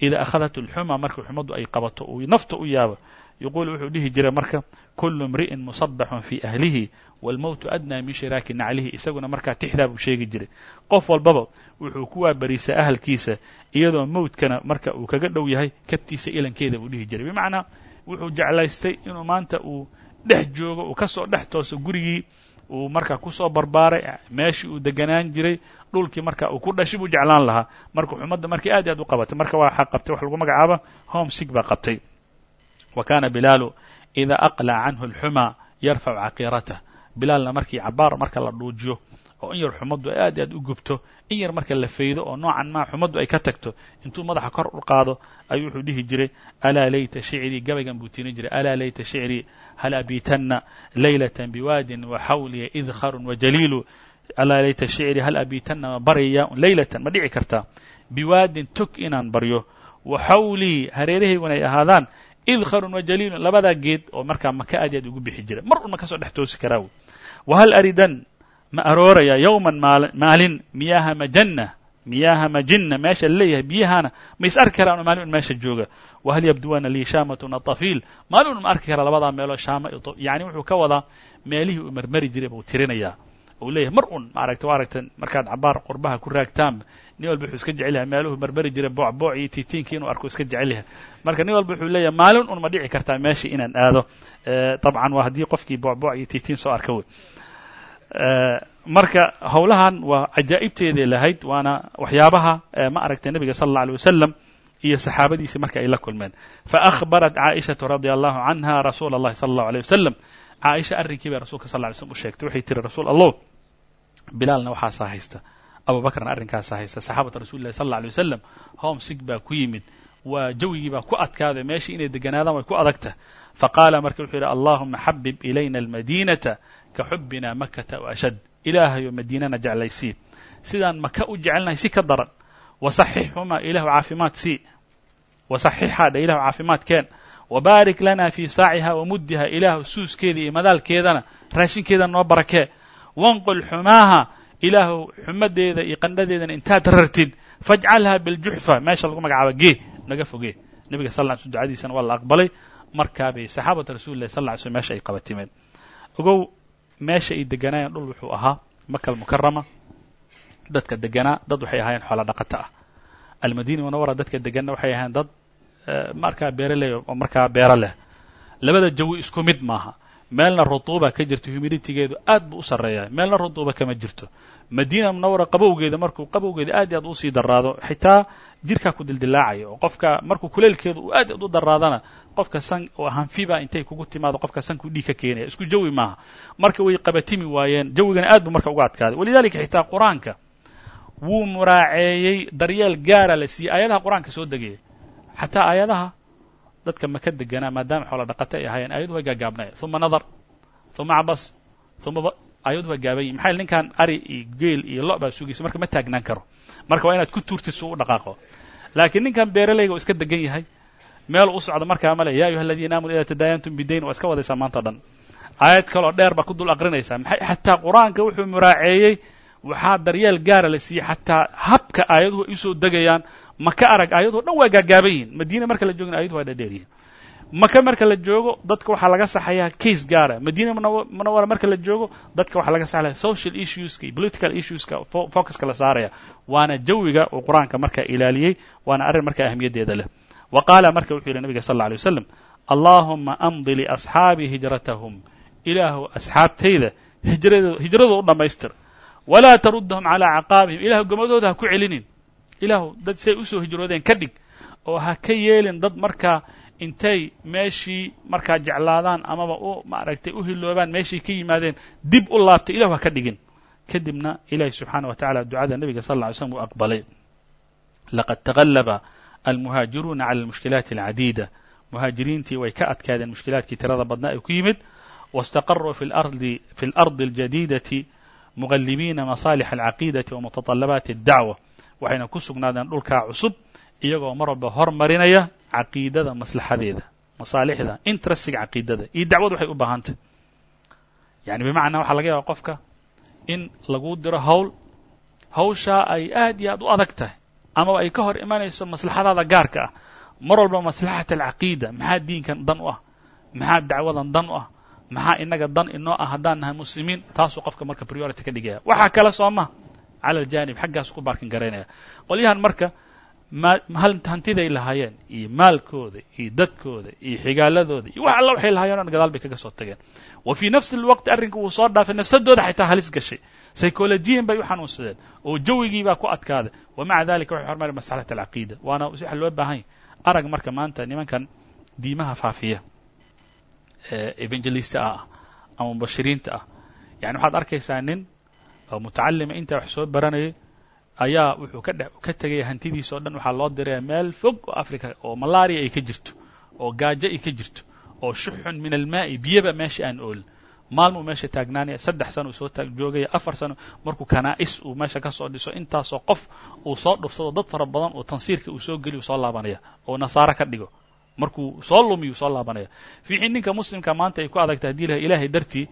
ida akhadat اlxuma markii xumaddu ay qabato uu nafta u yaabo yaquul wuxuu dhihi jiray marka kulu imri'in musabaxun fi ahlihi wاlmowtu adnaa min shiraaki naclihi isaguna markaa tixdaa buu sheegi jiray. Qof walbaba wuxuu ku waabariisaa ahalkiisa iyadoo mowtkana marka uu kaga dhow yahay kabtiisa ilankeeda buu dhihi jiray. Bimacnaa wuxuu jeclaystay inuu maanta uu dhex joogo uu ka soo dhex tooso gurigii uu markaa ku soo barbaaray meeshii uu deganaan jiray dhulkii marka uu ku dhashay buu jeclaan lahaa. Marka xumadda markii aad i aad u qabatay marka waxaa qabtay wax lagu magacaaba home sig baa qabtay. Wa kana bilaalu ida aqlac canhu اlxuma yarfacu caqiiratah bilaalna markii cabaar marka la dhuujiyo oo in yar xumaddu ay aad aad u gubto in yar marka la faydo oo noocan maa xumaddu ay ka tagto intuu madaxa kor u qaado ayuu wuxuu dhihi jiray alaa layta shicrii gabaygan buu tirin jiray alaa layta shicrii hal abiitanna laylata biwaadin waxawliya idharun wajaliilu alaa layta shicrii hal abiitanna ma baryaya laylatan? Ma dhici kartaa biwaadin tog inaan baryo. Waxawlii hareerahayguna ay ahaadaan. Idharun wajaliilun labadaa geed oo markaa maka aad aad ugu bixi jiray. Mar un ma ka soo dhex toosi karaa wy wahal aridan ma arooraya yowman maalin miyaha majanna miyaha majinna meesha la leeyahay biyahana ma is arki karaan maalin un meesha jooga. Wahal yabduwana lii shaamatun atafiil maalin un ma arki karaa labadaa meeloo shaama yani wuxuu ka wadaa meelihii uu marmari jiray buu tirinayaa. Uu leeyahay mar un maaragta wa aragta markaad cabaar qurbaha ku raagtaanba nin walba wuxuu iska jecel yahay meeluhu marmari jiray boocbooc iyo tiitiinkii inuu arko iska jecel yahay. Marka nin walba wuxuu leeyahay maalin un ma dhici kartaa meeshii inaan aado. Dabcan waa haddii qofkii boocbooc iyo tiitiin soo arka wey marka howlahan waa cajaa'ibteeday lahayd waana waxyaabaha ma aragtay nebiga sala alla alay wasalam iyo saxaabadiisii marka ay la kulmeen faأkhbarat caaئishaةu radia allahu canha rasuula اllahi salى اllahu alيه wasalam caaisha arrinkii bay rasulka sal ly slm u sheegtay waxay tiri rasuul allah bilaalna waxaasaa haysta abubakrna arrinkaasaa haysta saxaabata rasuli lahi sal alla alay wasalam home sig baa ku yimid waa jawigii baa ku adkaaday meeshii inay deganaadaan way ku adagtah faqaala marka wuxuu yidhi allahuma xabib ilayna almadinata ka xubina makata ashad. Ilaahayo madiinana jeclaysii sidaan maka u jecelnahay si ka daran. Wasaxixhumaa ilahu caafimaad sii wasaxixhaa dhe ilahu caafimaad keen. Wabaarik lana fii saaciha wa muddiha ilaahu suuskeeda iyo madaalkeedana raashinkeeda noo barakee wanqul xumaaha ilaahu xumadeeda iyo qandhadeedana intaad rartid fajcalha biljuxfa meesha lagu magacaaba gee naga fogee. Nebiga sal sl ducadiisana waa la aqbalay. Markaabay saxaabata rasuli lahi sal ly slm meesha ay qabatimeen. Ogow meesha ay deganaayeen dhul wuxuu ahaa maka almukarama dadka deganaa dad waxay ahaayeen xoola dhaqato ah. Almadina munawara dadka deganna waxay ahaayeen dad markaa beere oo markaa beero leh. Labada jawi isku mid maaha. Meelna rutuuba ka jirto humiditigeedu aad buu u sarreeya meelna rutuuba kama jirto. Madiina munawara qabowgeeda markuu qabowgeeda aad iyo aad u sii daraado xitaa jirkaa ku dildilaacaya oo qofka markuu kuleelkeedu uu aad u daraadana qofka san oo hanfiba intay kugu timaado qofka sankuu dhiig ka keenaya isku jawi maaha. Marka way qabatimi waayeen jawigana aad buu marka uga adkaaday. Walidalika xitaa qur'aanka wuu muraaceeyey daryeel gaara la siiyey aayadaha qur'aanka soo degaya xataa aayadaha dadka maka deganaa maadaama xoola dhaqata ay ahaayeen aayadu way gaagaabnaya uma nadar uma cabas uma gaaban yihiin maxaa ninkan ari iyo geel iyo lo baa sugaysa marka ma taagnaan karo. Marka waa inaad ku tuurtid su u dhaqaaqo. Laakiin ninkan beeralayga oo iska degan yahay meel u socdo markaa male ya ayuha aladiina aamanu ida tadaayantum bidayn waa iska wadaysaa maanta o dhan. Aayad kaloo dheer baa ku dul aqrinaysaa. Maxay xataa qur'aanka wuxuu muraaceeyey waxaa daryeel gaara la siiyey xataa habka aayaduhu ay u soo degayaan maka arag aayaduhu dhan waa gaagaaban yihiin madiina marka la joogin ayaduhu waa dhadheeryihin maka marka la joogo dadka waxaa laga saxayaa case gaara. Madiina munawara marka la joogo dadka waxaa laga saxaya social issueska iyo political issueska focuska la saaraya. Waana jawiga uu qur'aanka marka ilaaliyey waana arrin marka ahmiyaddeeda leh. Wa qaala marka wuxuu yihi nabiga sal alla alay waslam allaahuma amdi liasxaabi hijratahum. Ilaahu asxaabtayda hijrado hijradooda u dhammaystir. Walaa taruddahum calaa caqaabihim. Ilahu gomadooda ha ku celinin. Ilaahu dad say u soo hijroodeen ka dhig oo ha ka yeelin dad markaa intay meeshii markaa jeclaadaan amaba u maaragtay u hiloobaan meeshay ka yimaadeen dib u laabtay ilahu ha ka dhigin kadibna ilahi subxaana wa tacala ducada nebiga sal lla ly slm uu aqbalay laqad tagallaba almuhaajiruuna cala almushkilaati alcadiida muhaajiriintii way ka adkaadeen mushkilaadkii tirada badnaa ee ku yimid wاstaqaruu fi lardi fi اlardi اljadiidati muqallibiina masaalix alcaqiidati wa mutطalabaati اddacwa waxayna ku sugnaadeen dhulkaa cusub iyagoo mar walba hormarinaya caqiidada maslaxadeeda masaalixda interestiga caqiidada iyo dacwadu waxay u baahantay. Yani bimacnaa waxaa laga yaaba qofka in laguu diro hawl hawshaa ay aad iyo aad u adag tahay amaba ay ka hor imanayso maslaxadaada gaarka ah. Mar walba maslaxat alcaqiida maxaa diinkan dan u ah? Maxaa dacwadan dan u ah? Maxaa inaga dan inoo ah haddaan nahay muslimiin? Taasuu qofka marka priority ka dhigaya waxaa kale soo ma cala aljanib xaggaas ku baarkin garaynaya qolyahan marka ma hantiday lahaayeen iyo maalkooda iyo dadkooda iyo xigaaladooda iyo wax alla waxay lahayen o gadaal bay kaga soo tageen. Wa fii nafsi alwaqti arrinka wuu soo dhaafay nafsadooda xitaa halis gashay. Psycholojiyan bay u xanuunsadeen oo jawigii baa ku adkaaday. Wa maca dalika waxay hormari maslaxat alcaqiida waana waxa loo baahan yahy arag marka maanta nimankan diimaha faafiya ee evangelista ah ama mubashiriinta ah. Yani waxaad arkaysaa nin oo mutacalima intaa wax soo baranayay ayaa wuxuu ka dhe ka tegaya hantidiisa o dhan. Waxaa loo diraya meel fog oo africa oo malaria ay ka jirto oo gaajo ay ka jirto oo shuxun min almaa'i biyaba meesha aan oolin maalmuu meesha taagnaanaya saddex sano uu soo joogaya afar sano markuu kanaa'is uu meesha ka soo dhiso. Intaasoo qof uu soo dhufsado dad fara badan oo tansiirka uu soo geliy uu soo laabanaya oo nasaaro ka dhigo. Markuu soo lumiyu soo laabanaya. Fiixii ninka muslimka maanta ay ku adagtay haddii lahay ilaahay dartii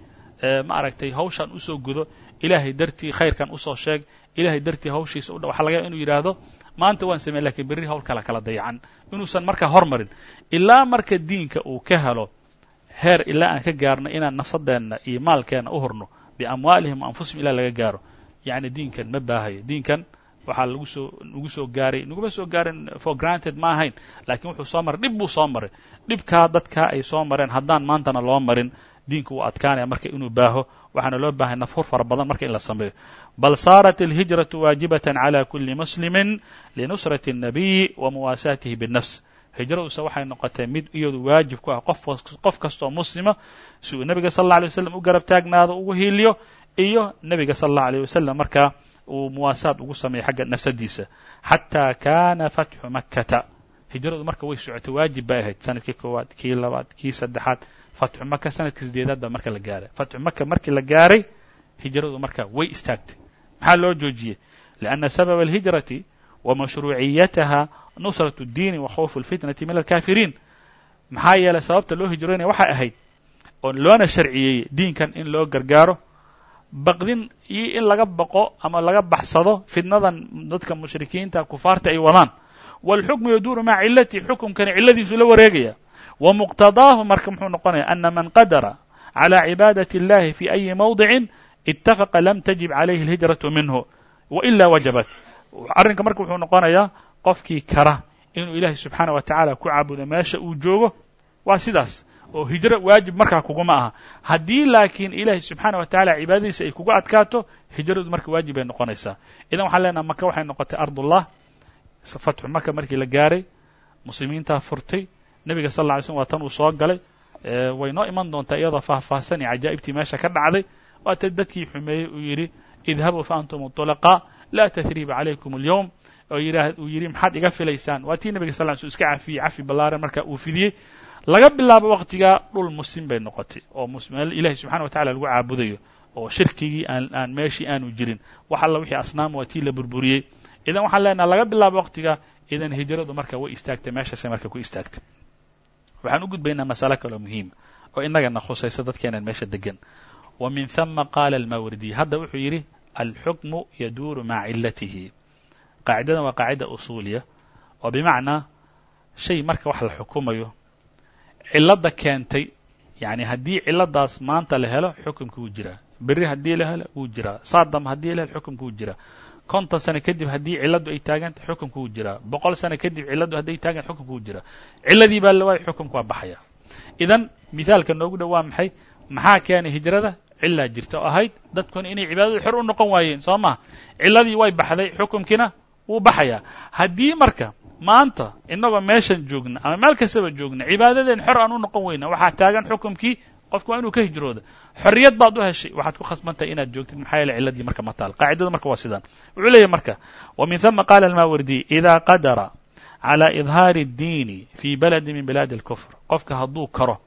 ma aragtay hawshan u soo gudo ilaahay dartii khayrkan u soo sheeg ilaahay dartii hawshiisa u waxa laga yaba inuu yidhaahdo maanta waan samey lakiin berri hawl kala dayacan inuusan markaa hormarin ilaa marka diinka uu ka helo heer ilaa aan ka gaarno inaan nafsadeenna iyo maalkeenna u hurno biamwaalihim anfusihim ilaa laga gaaro. Yacni diinkan ma baahayo diinkan waxaa lagu soo nagu soo gaaray naguma soo gaarin for granted ma ahayn lakiin wuxuu soo maray. Dhib buu soo maray. Dhibkaa dadkaa ay soo mareen haddaan maantana loo marin diinku wuu adkaanaya marka inuu baaho waxaana loo bahay nafhur fara badan marka in la sameeyo bal saarat alhijraةu waajibaة عlى kuli muslimi linusraة الnabiyi wa muwaasaatihi bالnafs hijraduse waxay noqotay mid iyadu waajib ku ah qof kastoo muslima si uu nebiga sal اله عليه waslm u garab taagnaado ugu hiiliyo iyo nebiga sal اlه عليه waslm markaa uu muwaasaad ugu sameeyo xagga nafsadiisa xatى kana fatxu makata hijradu marka way socotay waajib bay ahayd sanadkii koowaad kii labaad kii saddexaad fatxu maka sanadkii sideedaad baa marka la gaaray fatxu maka markii la gaaray hijradu marka way istaagtay maxaa loo joojiyey liأnna sababa alhijrati wa mashruuciyataha nusraة الdiini wa khawfu اlfitnati min alkafiriin maxaa yeelay sababta loo hijroynaya waxay ahayd oo loona sharciyeeyey diinkan in loo gargaaro baqdin iyo in laga baqo ama laga baxsado fitnadan dadka mushrikiinta kufaarta ay wadaan wاlxukmu yaduuru maca cilati xukumkani ciladiisu la wareegaya wa muqtadaahu marka muxuu noqonaya ana man qadara calى cibaadaة اllahi fi أyi mawdicin itafaqa lam tajib calayhi اlhijraةu minhu waila wajabat arrinka marka wuxuu noqonayaa qofkii kara inuu ilaahay subxaanaه wa tacaala ku caabudo meesha uu joogo waa sidaas oo hijro waajib markaa kuguma aha haddii laakiin ilaahay subxaana wa tacaala cibaadadiisa ay kugu adkaato hijradu marka waajib bay noqonaysaa idan waxaan leenaha maka waxay noqotay ardullah fatxu maka markii la gaaray muslimiintaa furtay nebiga sal lla ly waa tan uu soo galay. Way noo iman doontaa iyadoo faahfaahsan cajaa'ibtii meesha ka dhacday. Waata dadkii xumeeyey uu yidhi idhabuu fa antum طulaqaa laa tahriiba calaykum اlyowm oo uu yidhi maxaad iga filaysaan. Waa tii nebiga sal iska cafiyey cafi ballaaran marka uu fidiyey. Laga bilaabo waqtigaa dhul muslim bay noqotay oo ilahi subxana wa tacala lagu caabudayo oo shirkigii aan meeshii aanu jirin. Wax alla wixii asnaam waa tii la burburiyey. Idan waxaan leenaha laga bilaabo waqtiga idan hijradu marka way istaagtay meeshaasay marka ku istaagtay waxaan u gudbaynaa masale kaloo muhiima oo innagana khusaysa dadkeenan meesha degan wa min hama qaala almawardi hadda wuxuu yidhi alxukmu yaduuru maca cilatihi qaacidadan waa qaacida usuuliya oo bimacnaa shay marka wax la xukumayo cilladda keentay yacni haddii cilladdaas maanta la helo xukumka wuu jiraa. Berri haddii la helo wuu jiraa. Saadam haddii la helo xukumka wuu jiraa konton sano kadib haddii cilladdu ay taaganta xukumka wuu jiraa. Boqol sano kadib cilladdu hadday taagan xukumka wuu jiraa. Cilladii baa la waayay xukumka waa baxaya. Idan mithaalka noogu dhow waa maxay? Maxaa keenay hijrada? Cillaa jirta oo ahayd dadkuna inay cibaadadu xor u noqon waayeen soo maha cilladii way baxday xukumkiina wuu baxayaa haddii marka maanta innagoo meeshan joogna ama meel kastaba joogna cibaadadeen xor aan u noqon weyna waxaa taagan xukumkii qofku waa inuu ka hijrooda xorriyad baad u heshay waxaad ku khasbantahay inaad joogtid maxaa yeele cilladii marka ma taal qaacidadu marka waa sidaan wuxuu leeyahy marka wa min hama qaala almawardi ida qadara calى idhaari اddiini fii baladi min bilaadi اlkufr qofka hadduu karo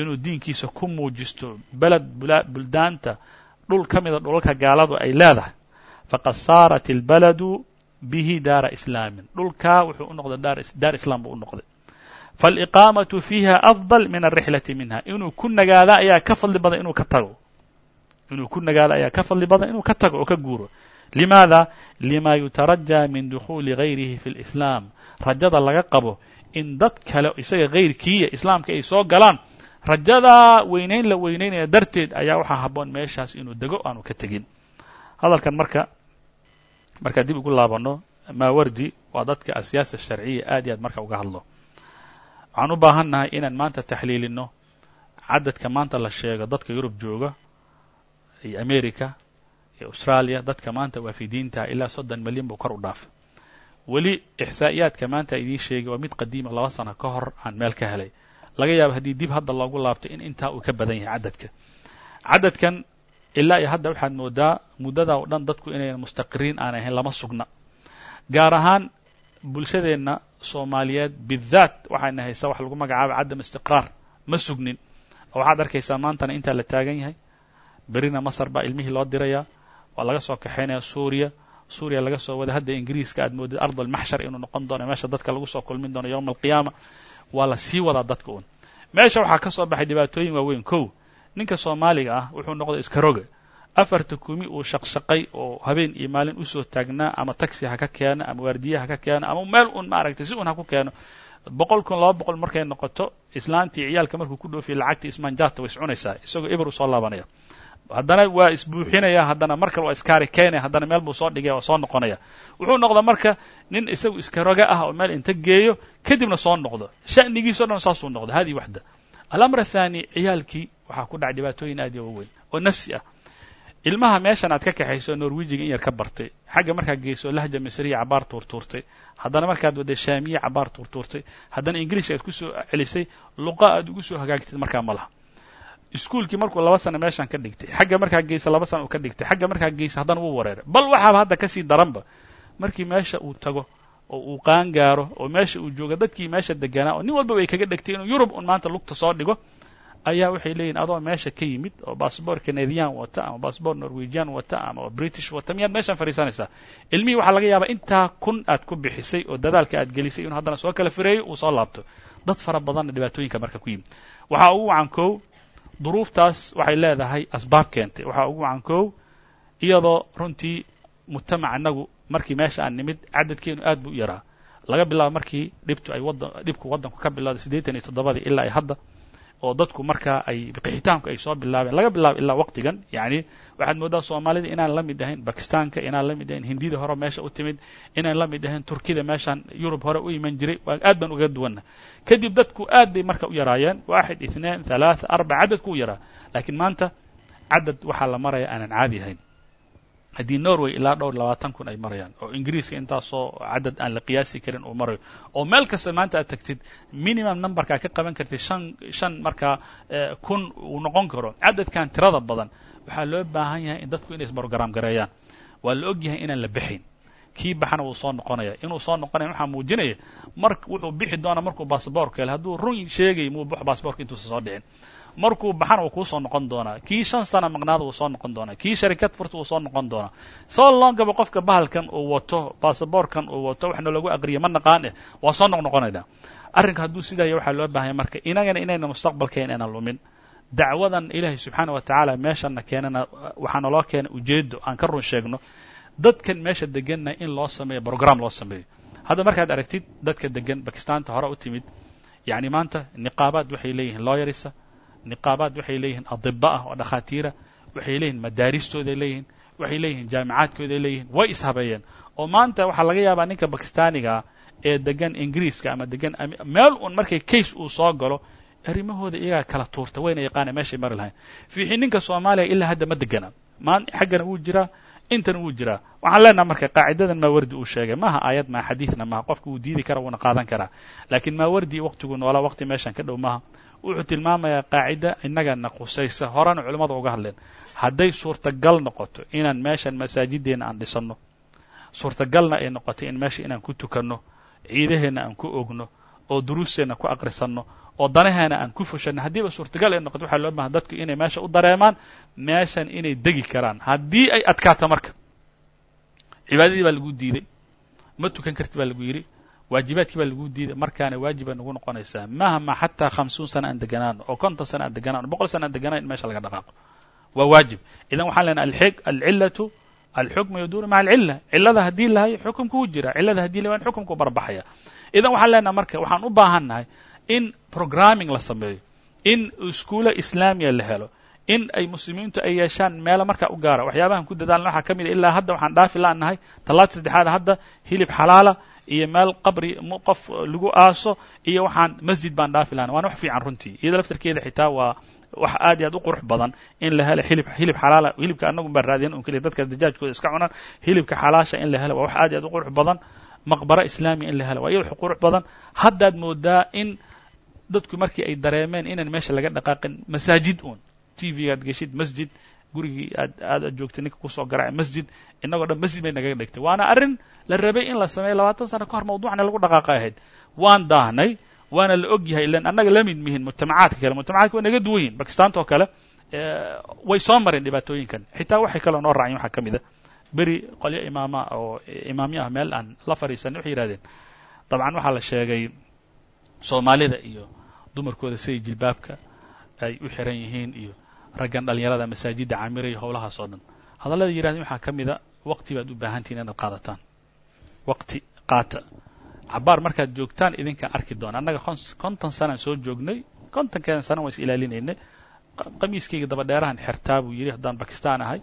inuu diinkiisa ku muujisto beled buldaanta dhul ka mida dhulalka gaaladu ay leedahay faqad saarat اlbaladu bihi daara islaamin dhulkaa wuxuu u noqday daar islaam buu u noqday faaliqaamatu fiiha afdal min alrixlati minha inuu ku nagaado ayaa ka fadli badan inuu ka tago inuu ku nagaado ayaa ka fadli badan inuu ka tago oo ka guuro limaada lima yutarajaa min dukhuuli gayrihi fi lislaam rajada laga qabo in dad kale isaga hayrkiiya islaamka ay soo galaan rajadaa weynayn la weynaynaya darteed ayaa waxaa habboon meeshaas inuu dego aanu ka tegin hadalkan marka markaan dib ugu laabanno maawardi waa dadka asiyaasa sharciya aad iyo aad marka uga hadlo waxaan u baahan nahay inaan maanta taxliilinno cadadka maanta la sheego dadka yurub jooga iyo america iyo australia dadka maanta waafidiintaha ilaa soddon milyan buu kor u dhaafay weli ixsaa'iyaadka maanta idiin sheegay waa mid qadiima laba sano ka hor aan meel ka helay. Laga yaabo haddii dib hadda loogu laabto in intaa uu ka badan yahay cadadka cadadkan ilaa iyo hadda waxaad moodaa muddada oo dhan dadku inayan mustaqiriin aan ahayn lama sugna. Gaar ahaan bulshadeenna soomaaliyeed bidaat waxayna haysaa wax lagu magacaaba cadam istiqraar. Ma sugnin. Oo waxaad arkaysaa maantana intaa la taagan yahay. Berina masar baa ilmihii loo dirayaa waa laga soo kaxaynaya suuriya. Suuriya laga soo wada hadda ingiriiska aad moodid ard almaxshar inuu noqon doono meesha dadka lagu soo kulmin doono yowma alqiyaama waa la sii wadaa dadka un meesha waxaa ka soo baxay dhibaatooyin waaweyn. Kow ninka soomaaliga ah wuxuu noqday iskaroga afarta kumi uu shaqshaqay oo habeen iyo maalin u soo taagnaa ama taxi ha ka keeno ama waardiye ha ka keeno ama meel un maaragtay si un ha ku keeno boqol kun laba boqol markay noqoto islaantii ciyaalka markuu ku dhoofiya lacagtii ismaanjaata way iscunaysaa isagoo eber u laabanaya haddana waa isbuuxinaya haddana mar kale waa iskaari keenaya haddana meel buu soo dhigaya waa soo noqonaya. Wuxuu noqda marka nin isagu iskaroga ah oo meel inta geeyo kadibna soo noqdo. Sha'nigiisao dhan saasuu noqdo hadihi waxda alamr athani ciyaalkii waxaa ku dhacay dhibaatooyin aad iyo waaweyn oo nafsi ah ilmaha meeshan aad ka kaxayso norwejiga in yar ka bartay. Xagga markaad geyso lahja misriya cabaar tuurtuurtay. Haddana markaad wadday shaamiya cabaar tuurtuurtay. Haddana ingiliish aad ku soo celisay luqa aad ugu soo hagaagtid markaa ma laha. Iskuolkii markuu laba sano meeshan ka dhigtay xagga markaa geysa laba sana uu ka dhigtay xagga markaa geysa haddana wuu wareeray. Bal waxaaba hadda ka sii daranba markii meesha uu tago oo uu qaan gaaro oo meesha uu jooga dadkii meesha deganaa oo nin walbaba ay kaga dhegtay inuu yurub un maanta lugta soo dhigo ayaa waxay leeyihiin adoo meesha ka yimid oo bassbor canadian wata ama bassbor norwegian wata ama british wata miyaad meeshan fadhiisanaysaa ilmihii waxaa laga yaabaa intaa kun aad ku bixisay oo dadaalka aad gelisay inuu haddana soo kala fireeyo uu soo laabto. Dad fara badanna dhibaatooyinka marka ku yimid. Waxaa ugu wacan kow duruuftaas waxay leedahay asbaab keentay. Waxaa ugu wacan kow iyadoo runtii mujtamac inagu markii meesha aan nimid cadadkeenu aad buu u yaraa. Laga bilaabo markii dhibtu ay wadan dhibku waddanku ka bilowday siddeetan iyo toddobadii ilaa ay hadda oo dadku markaa ay qixitaanku ay soo bilaabeen laga bilaabo ilaa waqtigan yacni waxaad mooddaa soomaalida inaan la mid ahayn bakistaanka inaan la mid ahayn hindida hore meesha u timid inaan la mid ahayn turkida meeshaan yurub hore u iman jiray waa aad baan uga duwanna kadib dadku aad bay marka u yaraayeen waaxid itnain halaatha arbac cadadku u yaraa. Laakiin maanta cadad waxaa la maraya aanan caadi ahayn haddii norway ilaa dhowr labaatan kun ay marayaan oo ingiriiska intaasoo cadad aan la qiyaasi karin uu marayo oo meel kasta maanta aad tagtid minimum numberkaa ka qaban kartid shan shan markaa kun uu noqon karo. Cadadkan tirada badan waxaa loo baahan yahay in dadku inay isbrogram gareeyaan. Waa la og yahay inaan la bixayn kii baxana wuu soo noqonaya. Inuu soo noqonaya waxaa muujinaya mar wuxuu bixi doona markuu basaborka helo. Hadduu run sheegay muu baxo basaborka intuusa soo dhicin markuu baxana wuu kuu soo noqon doonaa kii shan sana maqnaada wuu soo noqon doonaa kii sharikad furta wuu soo noqon doonaa soo loongaba qofka bahalkan uu wato basaborkan uu wato waxna lagu aqriya ma naqaan eh waa soo noqnoqonayna arrinka hadduu sidaaya waxaa loo baahanya marka inagana inayna mustaqbalkeen inaan lumin. Dacwadan ilaahay subxaana wa tacaala meeshana keenana waxaa naloo keena ujeedo aan ka run sheegno dadkan meesha deganna in loo sameeyo brogram loo sameeyo. Hadda markaad aragtid dadka degan bakistaanta hore u timid yacni maanta niqaabaad waxay leeyihiin looyarisa niqaabaad waxay leeyihiin adiba ah oo dhakhaatiira waxay leeyihiin madaaristooday leeyihiin waxay leeyihiin jaamicaadkooday leeyihiin way ishabeeyeen. Oo maanta waxaa laga yaabaa ninka bakistaanigaa ee degan ingiriiska ama degan meel uun markay case uu soo galo arrimahooda iyagaa kala tuurta wayna yaqaana meeshay mari lahayn. Fiixi ninka soomaaliya ilaa hadda ma degana maan xaggana wuu jiraa intan wuu jiraa waxaan leenaha marka qaacidadan maawardi uu sheegay. Maaha aayad maa xadiidna maaha qofka wuu diidi kara wuuna qaadan karaa. Laakiin maawardi waqtigu noolaa waqti meeshan ka dhow maaha wuxuu tilmaamayaa qaacida innagana qusaysa horena culimmada uga hadleen hadday suurtagal noqoto inaan meeshan masaajideenna aan dhisanno suurtagalna ay noqoto in meesha inaan ku tukanno ciidaheenna aan ku ogno oo duruusteenna ku aqrisanno oo danaheena aan ku fushanno. Haddiiba suurtagal ay noqoto waxaa loo baahan dadku inay meesha u dareemaan meeshan inay degi karaan. Haddii ay adkaato marka cibaadadii baa lagu diiday ma tukan karti baa lagu yidhi waajibaadkii baa lagu diiday markaana waajib nagu noqonaysaa. Mahma xataa hamsuun sana aan deganaan oo konton sana aan deganaan boqol sana aan deganaan in meesha laga dhaqaaqo. Waa waajib. Idan waxaan leenahay alcillatu alxukmu yaduuru maca alcilla. Cillada haddii lahayo xukumku u jira cillada haddii la waayo xukumku barbaxaya idan waxaan leenahay marka waxaan u baahannahay in programming la sameeyo in iskuula islaamiya la helo in ay muslimiintu ay yeeshaan meelo markaa u gaara. Waxyaabahan ku dadaalna waxaa ka mid a ilaa hadda waxaan dhaafi la'nahay tallaabta saddexaad hadda hilib xalaala iyo meel qabri qof lagu aaso iyo waxaan masjid baan dhaafi lahana waana wax fiican runtii. Iyada laftarkeeda xitaa waa wax aad iyo aad u qurux badan in la helo hilib hilib xalaala hilibka annagu baan raadiyan un keliya dadka dajaajkooda iska cunaan hilibka xalaasha in la helo waa wax aad iyo aad u qurux badan. Maqbaro islaamiya in la helo waa iyada wax qurux badan. Haddaad moodaa in dadku markii ay dareemeen inaan meesha laga dhaqaaqin masaajid uun t v-gaad geshid masjid gurigii aad aad joogtay ninka ku soo garaaca masjid innagoo dhan masjid bay nagaga dhigtay. Waana arrin la rabay in la sameeyo labaatan sano ka hor mawduucna lagu dhaqaaqa ahayd. Waan daahnay waana la og yahay ilan annaga la mihin mujtamacaadka kale. Mujtamacaadka way naga duwan yihiin bakistaanta kale way soo mareen dhibaatooyinkan. Xitaa waxay kaloo noo raacyen waxaa ka mid a beri qolyo imaama oo imaamyo ah meel aan la fadhiisanay waxay yihahdeen dabcan waxaa la sheegay soomaalida iyo dumarkooda siday jilbaabka ay u xiran yihiin iyo raggan dhalinyarada masaajidda camiraya howlahaas oo dhan. Hadallada yidhahdeen waxaa ka mida waqti baad u baahantihin inaad qaadataan. Waqti qaata. Cabaar markaad joogtaan idinkaan arki doona annaga konton sanaan soo joognay kontonkeedan sana waan is ilaalinaynay. Qamiiskayga dabadheerahan xertaa buu yidhi haddaan bakistaan ahay.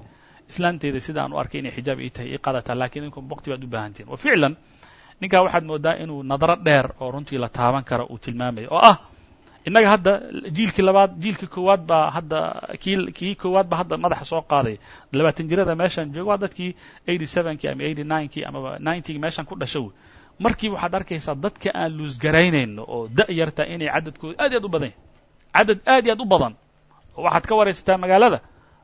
Islaanteyda sida u arkay inay xijaab ii tahay ii qaadataa lakiin idinku waqti baad u baahantihin wa ficlan ninkaa waxaad moodaa inuu nadaro dheer oo runtii la taaban karo uu tilmaamayo oo ah innaga hadda jiilkii labaad jiilkii koowaad baa hadda kii koowaad baa hadda madaxa soo qaaday. Labaatan jirada meeshaan joogo waa dadkii eighty sevenkii ama eighty ninekii amaba ninetygii meeshaan ku dhasho wey markii waxaad arkaysaa dadka aan luusgaraynayno oo da-yarta inay cadadkooda aad aad u badan cadad aad iyo aad u badan oo waxaad ka waraysataa magaalada.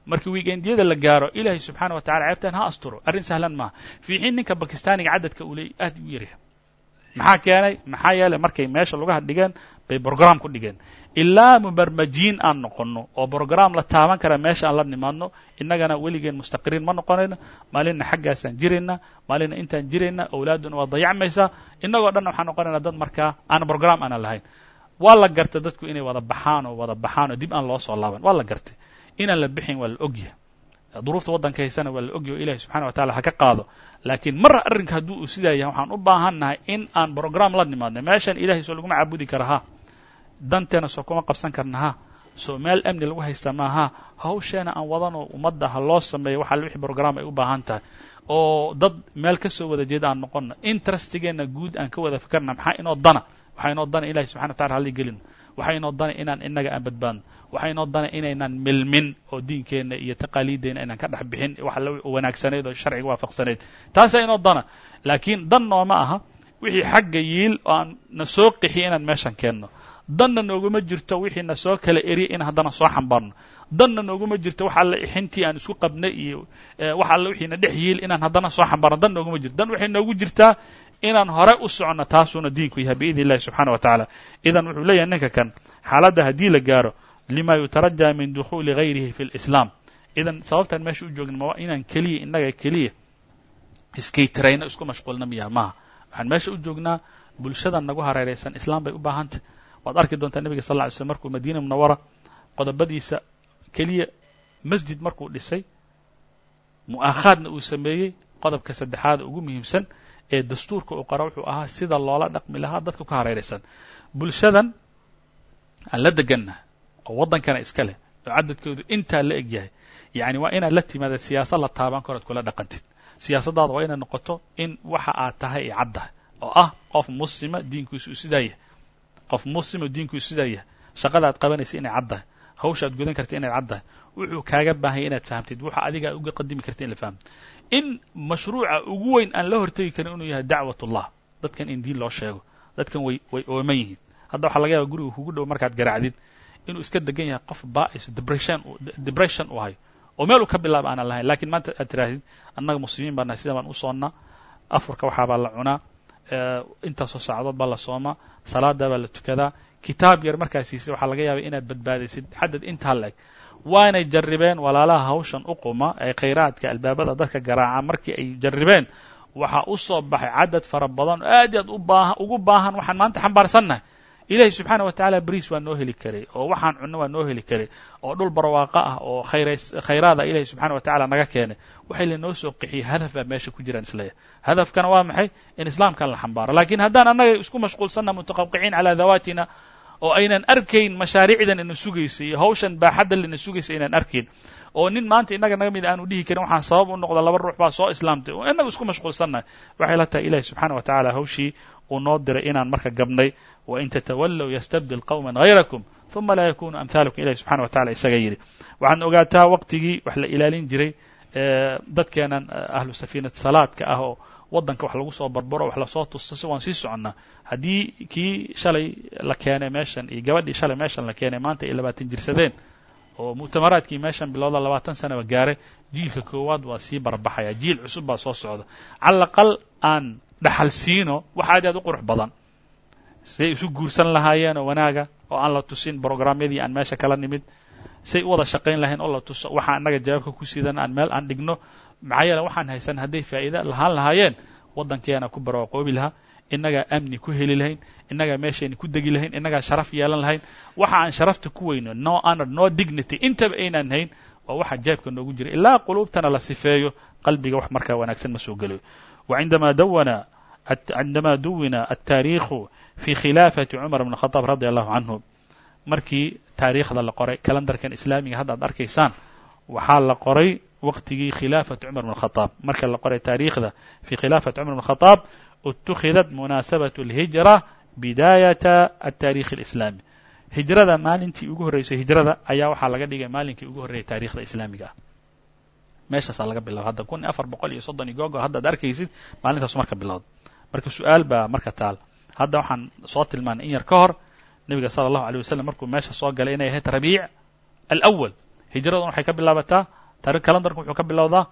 Markii wiigendiyada la gaaro ilaahay subxaana wa tacala ceebtaan ha asturo arrin sahlan maaha. Fiixiin ninka bakistaaniga cadadka uu leey aad u yaryahay. Maxaa keenay? Maxaa yeelay markay meesha lugaha dhigeen bay brogram ku dhigeen. Ilaa mubarmajiin aan noqonno oo brogram la taaban kara meesha aan la nimaadno innagana weligeen mustaqiriin ma noqonayno maalinna xaggaasaan jirayna maalinna intaan jirayna awlaaduna waa dayacmaysaa innagoo dhanna waxaan noqonaynaa dad markaa aan brogram aanan lahayn. Waa la gartay dadku inay wada baxaan wada baxaan dib aan loo soo laaban. Waa la gartay. Inaan la bixin waa la ogyahay duruufta waddanka haysana waa la ogyahy o subxana wa tacala ha ka qaado. Laakiin mar arrinka hadduu uu sidaa yahay waxaan u baahannahay in aan brogram la nimaadno. Meeshan ilahay laguma caabudi kara ha danteena soo kuma qabsan karna ha soo meel amni lagu haysta maaha. Hawsheena aan wadanoo ummadda ha loo sameeyo waxa wixii brogram ay u baahan tahay. Oo dad meel ka soo wada jeeda aan noqonna interestigeenna guud aan ka wada fikarna maxaa inoo dana? Waxaa inoo dana ilahi subxana wa tacala halli gelin. Waxaa inoo dana inaan inaga aan badbaadno waxaa inoo dana inaynaan milmin oo diinkeenna iyo taqaaliiddeenna aynaan ka dhex bixin wax wanaagsanayd oo sharciga waafaqsanayd. Taasaa inoo dana. Laakiin dan nooma aha wixii xagga yiil oo aan na soo qixiya inaan meeshan keenno danna nooguma jirto wixii na soo kala eriya in haddana soo xambaarno. Danna nooguma jirto wax alle ixintii aan isku qabnay iyo wax alle wixii na dhex yiil inaan haddana soo xambaarno. Dan nooguma jirto. Dan waxay noogu jirtaa inaan hore u soconno taasuuna diinku yahay biidni illahi subxana wa tacaala. Idan wuxuu leeyahay ninka kan xaaladda haddii la gaaro lima yutarajaa min dukhuuli gayrihi fi lislaam idan sababtaan meesha u joogna ma inaan keliya innaga keliya iskaytirayno isku mashquulna miya maaha? Waxaan meesha u joognaa bulshadan nagu hareeraysan islaam bay u baahantah waad arki doontaa nebiga sal ly slm markuu madiina munawara qodobadiisa keliya masjid markuu dhisay mu'aakhaadna uu sameeyey qodobka saddexaada ugu muhiimsan ee dastuurka uu qaro wuxuu ahaa sida loola dhaqmi lahaa dadka ka hareeraysan. Bulshadan aan la deganna oo waddankana iska leh oo cadadkoodu intaa la eg yahay yacni waa inaad la timaada siyaasad la taaban karood kula dhaqantid. Siyaasaddaada waa inay noqoto in waxa aad tahay ay caddahay oo ah qof muslima diinkiisu uu sidaa yahay qof muslima diinkiisu sidaa yahay. Shaqada aad qabanaysa inay caddahay hawsha aad gudan karta inay caddahay wuxuu kaaga baahanya inaad fahamtid. Waxa adiga uga qadimi karta in la fahmto in mashruuca ugu weyn aan la hortegi karin inuu yahay dacwat ullah dadkan in diin loo sheego dadkan way way ooman yihiin. Hadda waxaa laga yaaba guriga kugu dhow markaad garaacdid inuu iska degan yahay qof baa'is depression depression u hayo oo meel uu ka bilaaba aanan lahayn. Lakiin maanta aad tirahdid annaga muslimiin baa nahay baan u soonnaa afurka waxaabaa la cunaa intaasoo saacadood baa la soomaa salaadaa baa la tukadaa kitaab yar markaa siisay waxaa laga yaabay inaad badbaadaysid. Xadad intaa la eg. Waanay jarribeen walaalaha hawshan u quma ee khayraadka albaabada dadka garaaca. Markii ay jarribeen waxaa u soo baxay cadad fara badan. Oo aad i aad ugu baahan waxaan maanta xambaarsannahay ilahi subxaana wa tacala bariis waa noo heli karay oo waxaan cunno waa noo heli karay oo dhul barwaaqo ah oo khayrays khayraada ilahi subxana wa tacala naga keenay. Waxay lanoo soo qixiyey hadaf baa meesha ku jiraan is leeyahay hadafkana waa maxay? In islaamkan la xambaaro. Lakiin haddaan annaga isku mashquulsanna mutaqawqiciin calaa dawaatina oo aynan arkayn mashaariicdan ina sugaysa iyo hawshan baaxadda lina sugaysa aynan arkayn oo nin maanta innaga naga mid aanu dhihi karin waxaan sabab u noqda laba ruux baa soo islaamtay oo innagu isku mashquulsannahay. Waxay la tahay ilahi subxaana wa tacala hawshii uu noo diray inaan marka gabnay wain tatawallow yastabdil qowman hayrakum uma laa yakunu amhalukum ilahi subxana wa tacala isaga yidhi. Waxaad ogaataa waqtigii wax la ilaalin jiray dadkeenan ahlu safiinat salaadka ah oo waddanka wax lagu soo barbaro wax la soo tusto si waan sii soconnaa. Haddii kii shalay la keenay meeshan iyo gabadhii shalay meeshan la keenay maanta ay labaatan jirsadeen oo mu'tamaraadkii meeshan bilowda labaatan sanaba gaaray jiilka koowaad waa sii barbaxaya. Jiil cusub baa soo socda. Cala aqal aan dhaxal siino wax aad aad u qurux badan. Siday isu guursan lahaayeen oo wanaaga oo aan la tusin brograamyadii aan meesha kala nimid. Say u wada shaqayn lahayn oo la tuso waxaa annaga jawaabka ku sidan aan meel aan dhigno. Maxaa yeele waxaan haysan hadday faa'iida lahaan lahaayeen waddankeena ku barwaaqoobi lahaa innagaa amni ku heli lahayn innagaa meeshayna ku degi lahayn innagaa sharaf yeelan lahayn waxa aan sharafta ku weyno no honor no dignity intaba aynaan hayn waa waxa jaabka noogu jira ilaa quluubtana la sifeeyo qalbiga wax markaa wanaagsan ma soo gelayo وعندما دون عندما دون التاريخ في khiلافة cمر بن الخطاب رضي الله عنه markii taariikhda la qoray kalendarkan islaamiga hadda ad arkaysaan waxaa la qoray waqtigii khiلaafaة cمر بن الخطاب marka la qoray taariikhda في khiلaafaة cمر بن الخطاب اتخذت منaaسaبة الهiجرة بداية التاريخ الإسلامي hijrada maalintii ugu horreysay hijrada ayaa waxaa laga dhigay maalinkii ugu horreeyay taarikhda islaamiga ah meeshaasaa laga bilaba hadda kun iyo afar boqol iyo soddon iyo googo hadda ad arkaysid maalintaasu marka bilowda marka su-aal baa marka taal hadda waxaan soo tilmaanay in yar ka hor nebiga sala allahu alيyh wasalam markuu meesha soo galay inay ahayd rabiic alأwal hijradan waxay ka bilaabataa taarikh kalendarku wuxuu ka bilowdaa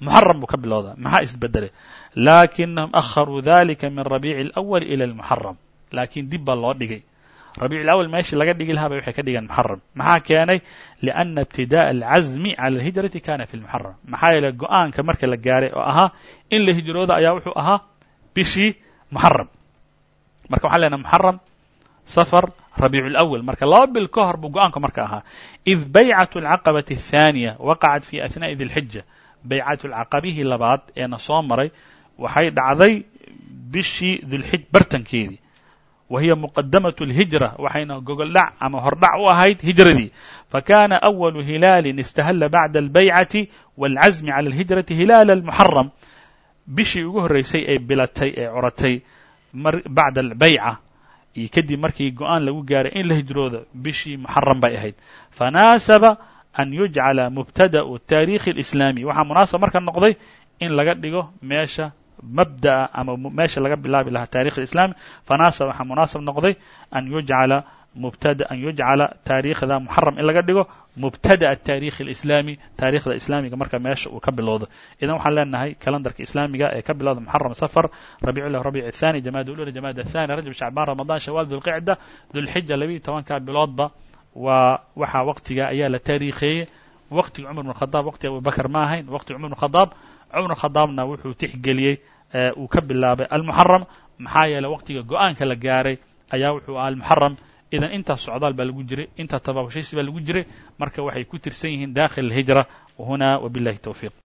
muxaram buu ka bilowdaa maxaa isbedelay lakinahum akharuu dalika min rabiici اlأwal ila اlmuxaram laakiin dib baa loo dhigay rabiic اlأwl meeshii laga dhigi lahaa bay waxay ka dhigeen muxaram maxaa keenay liأna ibtidaء alcazmi cala alhijrati kana fi lmuxaram maxaa yeeley go-aanka marka la gaaray oo ahaa in la hijrooda ayaa wuxuu ahaa bishii muxaram marka waxaan leenahay muxaram safar rabiic اlأwl marka laba bil ka hor buu go-aanka marka ahaa id baycaة اlcaqabaةi الثaaniya waqacat fi aثnaءi di اlxija baycat lcaqabihii labaad eena soo maray waxay dhacday bishii dulxij bartankeedii wa hiya muqadamaة الhijra waxayna gogoldhac ama hordhac u ahayd hijradii fakana أwalu hilaali istahla bacda الbaycati wاlcazmi calى الhijrati hilaal الmuxaram bishii ugu horreysay ee bilatay ee coratay bacda albayca iyo kadib markii go-aan lagu gaaray in la hijroodo bishii muxaram bay ahayd fanaasaba an yujcala mubtada'u taarikhi اlislaami waxaa munaasab marka noqday in laga dhigo meesha mabda'a ama meesha laga bilaabi lahaa tarikh اlislaami fanaasab waxaa munaasab noqday an yujcala mubtada an yujcala taariikhda muxaram in laga dhigo mubtada'a taarikhi اlislaami taarikhda islaamiga marka meesha uu ka bilowdo idan waxaan leenahay kalendarka islaamiga ee ka bilowda muxaram safar rabic lah rabic الthani jamaad ulula jamaad aلthani rajab shacbaan ramadan shawal dulqicda dulxija labiiyo tobanka biloodba waa waxaa waqtiga ayaa la taariikheeyey waqtiga cumar bn khadaab waqtiga abubakr ma ahayn waqtiga cumar bn khadaab cumar khadaabna wuxuu tixgeliyey uu ka bilaabay almuxaram maxaa yeeley waqtiga go'aanka la gaaray ayaa wuxuu aha almuxaram idan intaas socdaal baa lagu jiray intaas tabaabashaysi baa lagu jiray. Marka waxay ku tirsan yihiin dakhil alhijra huna wabillahi towfiiq